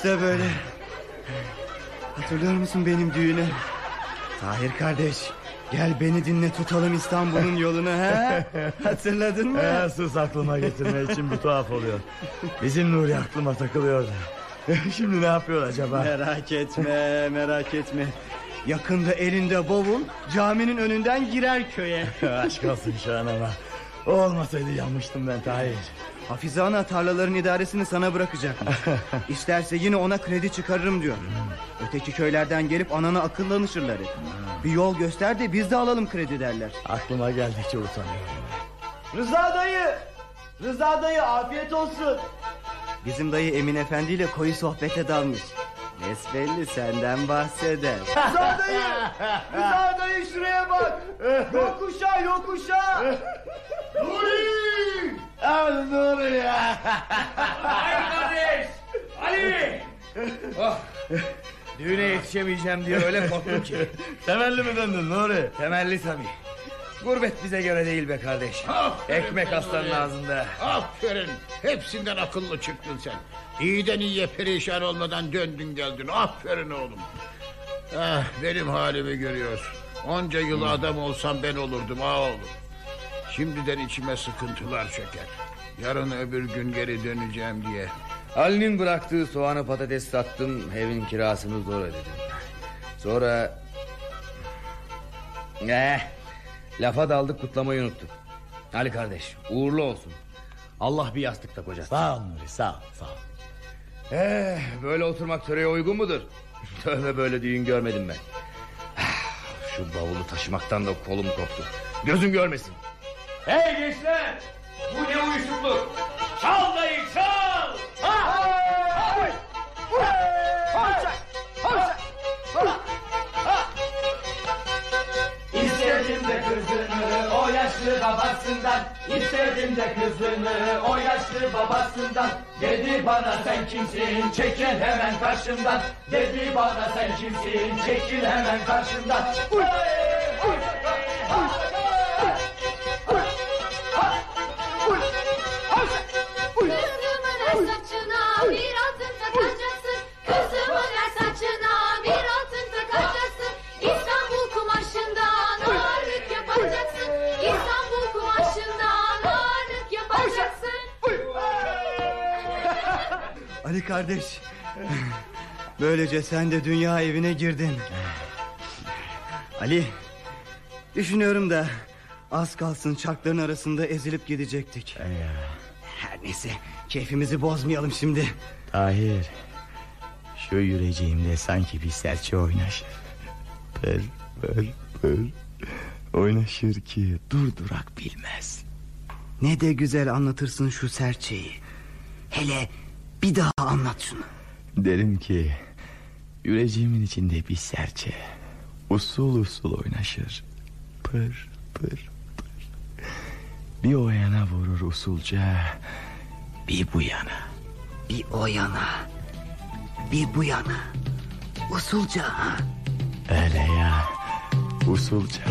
S1: işte böyle. Hatırlıyor musun benim düğünü? Tahir kardeş gel beni dinle tutalım İstanbul'un yolunu ha? Hatırladın mı?
S2: Ee, sus aklıma getirme için bir tuhaf oluyor. Bizim Nuri aklıma takılıyor. Şimdi ne yapıyor acaba?
S1: Merak etme merak etme. Yakında elinde bavul caminin önünden girer köye.
S2: Aşk olsun şu an ama. O olmasaydı yanmıştım ben Tahir.
S1: Hafize ana tarlaların idaresini sana bırakacakmış. İsterse yine ona kredi çıkarırım diyor. Öteki köylerden gelip anana akıl danışırlar hep. Bir yol göster de biz de alalım kredi derler.
S2: Aklıma geldikçe utanıyorum.
S10: Rıza dayı. Rıza dayı afiyet olsun.
S1: Bizim dayı Emin Efendi ile koyu sohbete dalmış. Besbelli senden bahseder.
S10: Rıza dayı. Rıza dayı şuraya bak. Yokuşa yokuşa. Nuri.
S2: Al Nuri ya.
S15: Ali kardeş. Ali. Oh. Düğüne yetişemeyeceğim diye öyle korktum ki.
S2: Temelli mi döndün Nuri?
S15: Temelli tabii. Gurbet bize göre değil be kardeş.
S9: Aferin
S15: Ekmek aslanın ağzında.
S9: Aferin. Hepsinden akıllı çıktın sen. İyiden iyiye perişan olmadan döndün geldin. Aferin oğlum. Ah, benim halimi görüyorsun. Onca yıl adam olsam ben olurdum ha oğlum. Şimdiden içime sıkıntılar çöker. Yarın öbür gün geri döneceğim diye.
S15: Ali'nin bıraktığı soğanı patates sattım. Evin kirasını zor ödedim. Sonra... Eh, lafa daldık kutlamayı unuttuk. Ali kardeş uğurlu olsun. Allah bir yastıkta kocasın.
S2: Sağ ol Nuri sağ ol. Sağ ol.
S15: Eh, böyle oturmak töreye uygun mudur? Tövbe böyle düğün görmedim ben. Ah, Şu bavulu taşımaktan da kolum koptu. Gözüm görmesin.
S10: Hey gençler. Bu ne uyuşukluk. Çal dayı çal. Ha. Hay. Hay. İstedim de kızını o yaşlı babasından İstedim de kızını o yaşlı babasından Dedi bana sen kimsin çekil hemen karşımdan Dedi bana sen kimsin çekil hemen karşımdan Hey, hey,
S1: Ali kardeş. Böylece sen de dünya evine girdin. Ali. Düşünüyorum da az kalsın çarkların arasında ezilip gidecektik. Her neyse keyfimizi bozmayalım şimdi.
S2: Tahir. Şu yüreceğimde sanki bir serçe oynaşır. Pır pır pır. Oynaşır ki durdurak bilmez.
S1: Ne de güzel anlatırsın şu serçeyi. Hele bir daha anlat şunu.
S2: Derim ki yüreceğimin içinde bir serçe usul usul oynaşır. Pır pır pır. Bir o yana vurur usulca bir bu yana.
S1: Bir o yana bir bu yana usulca ha.
S2: Öyle ya usulca.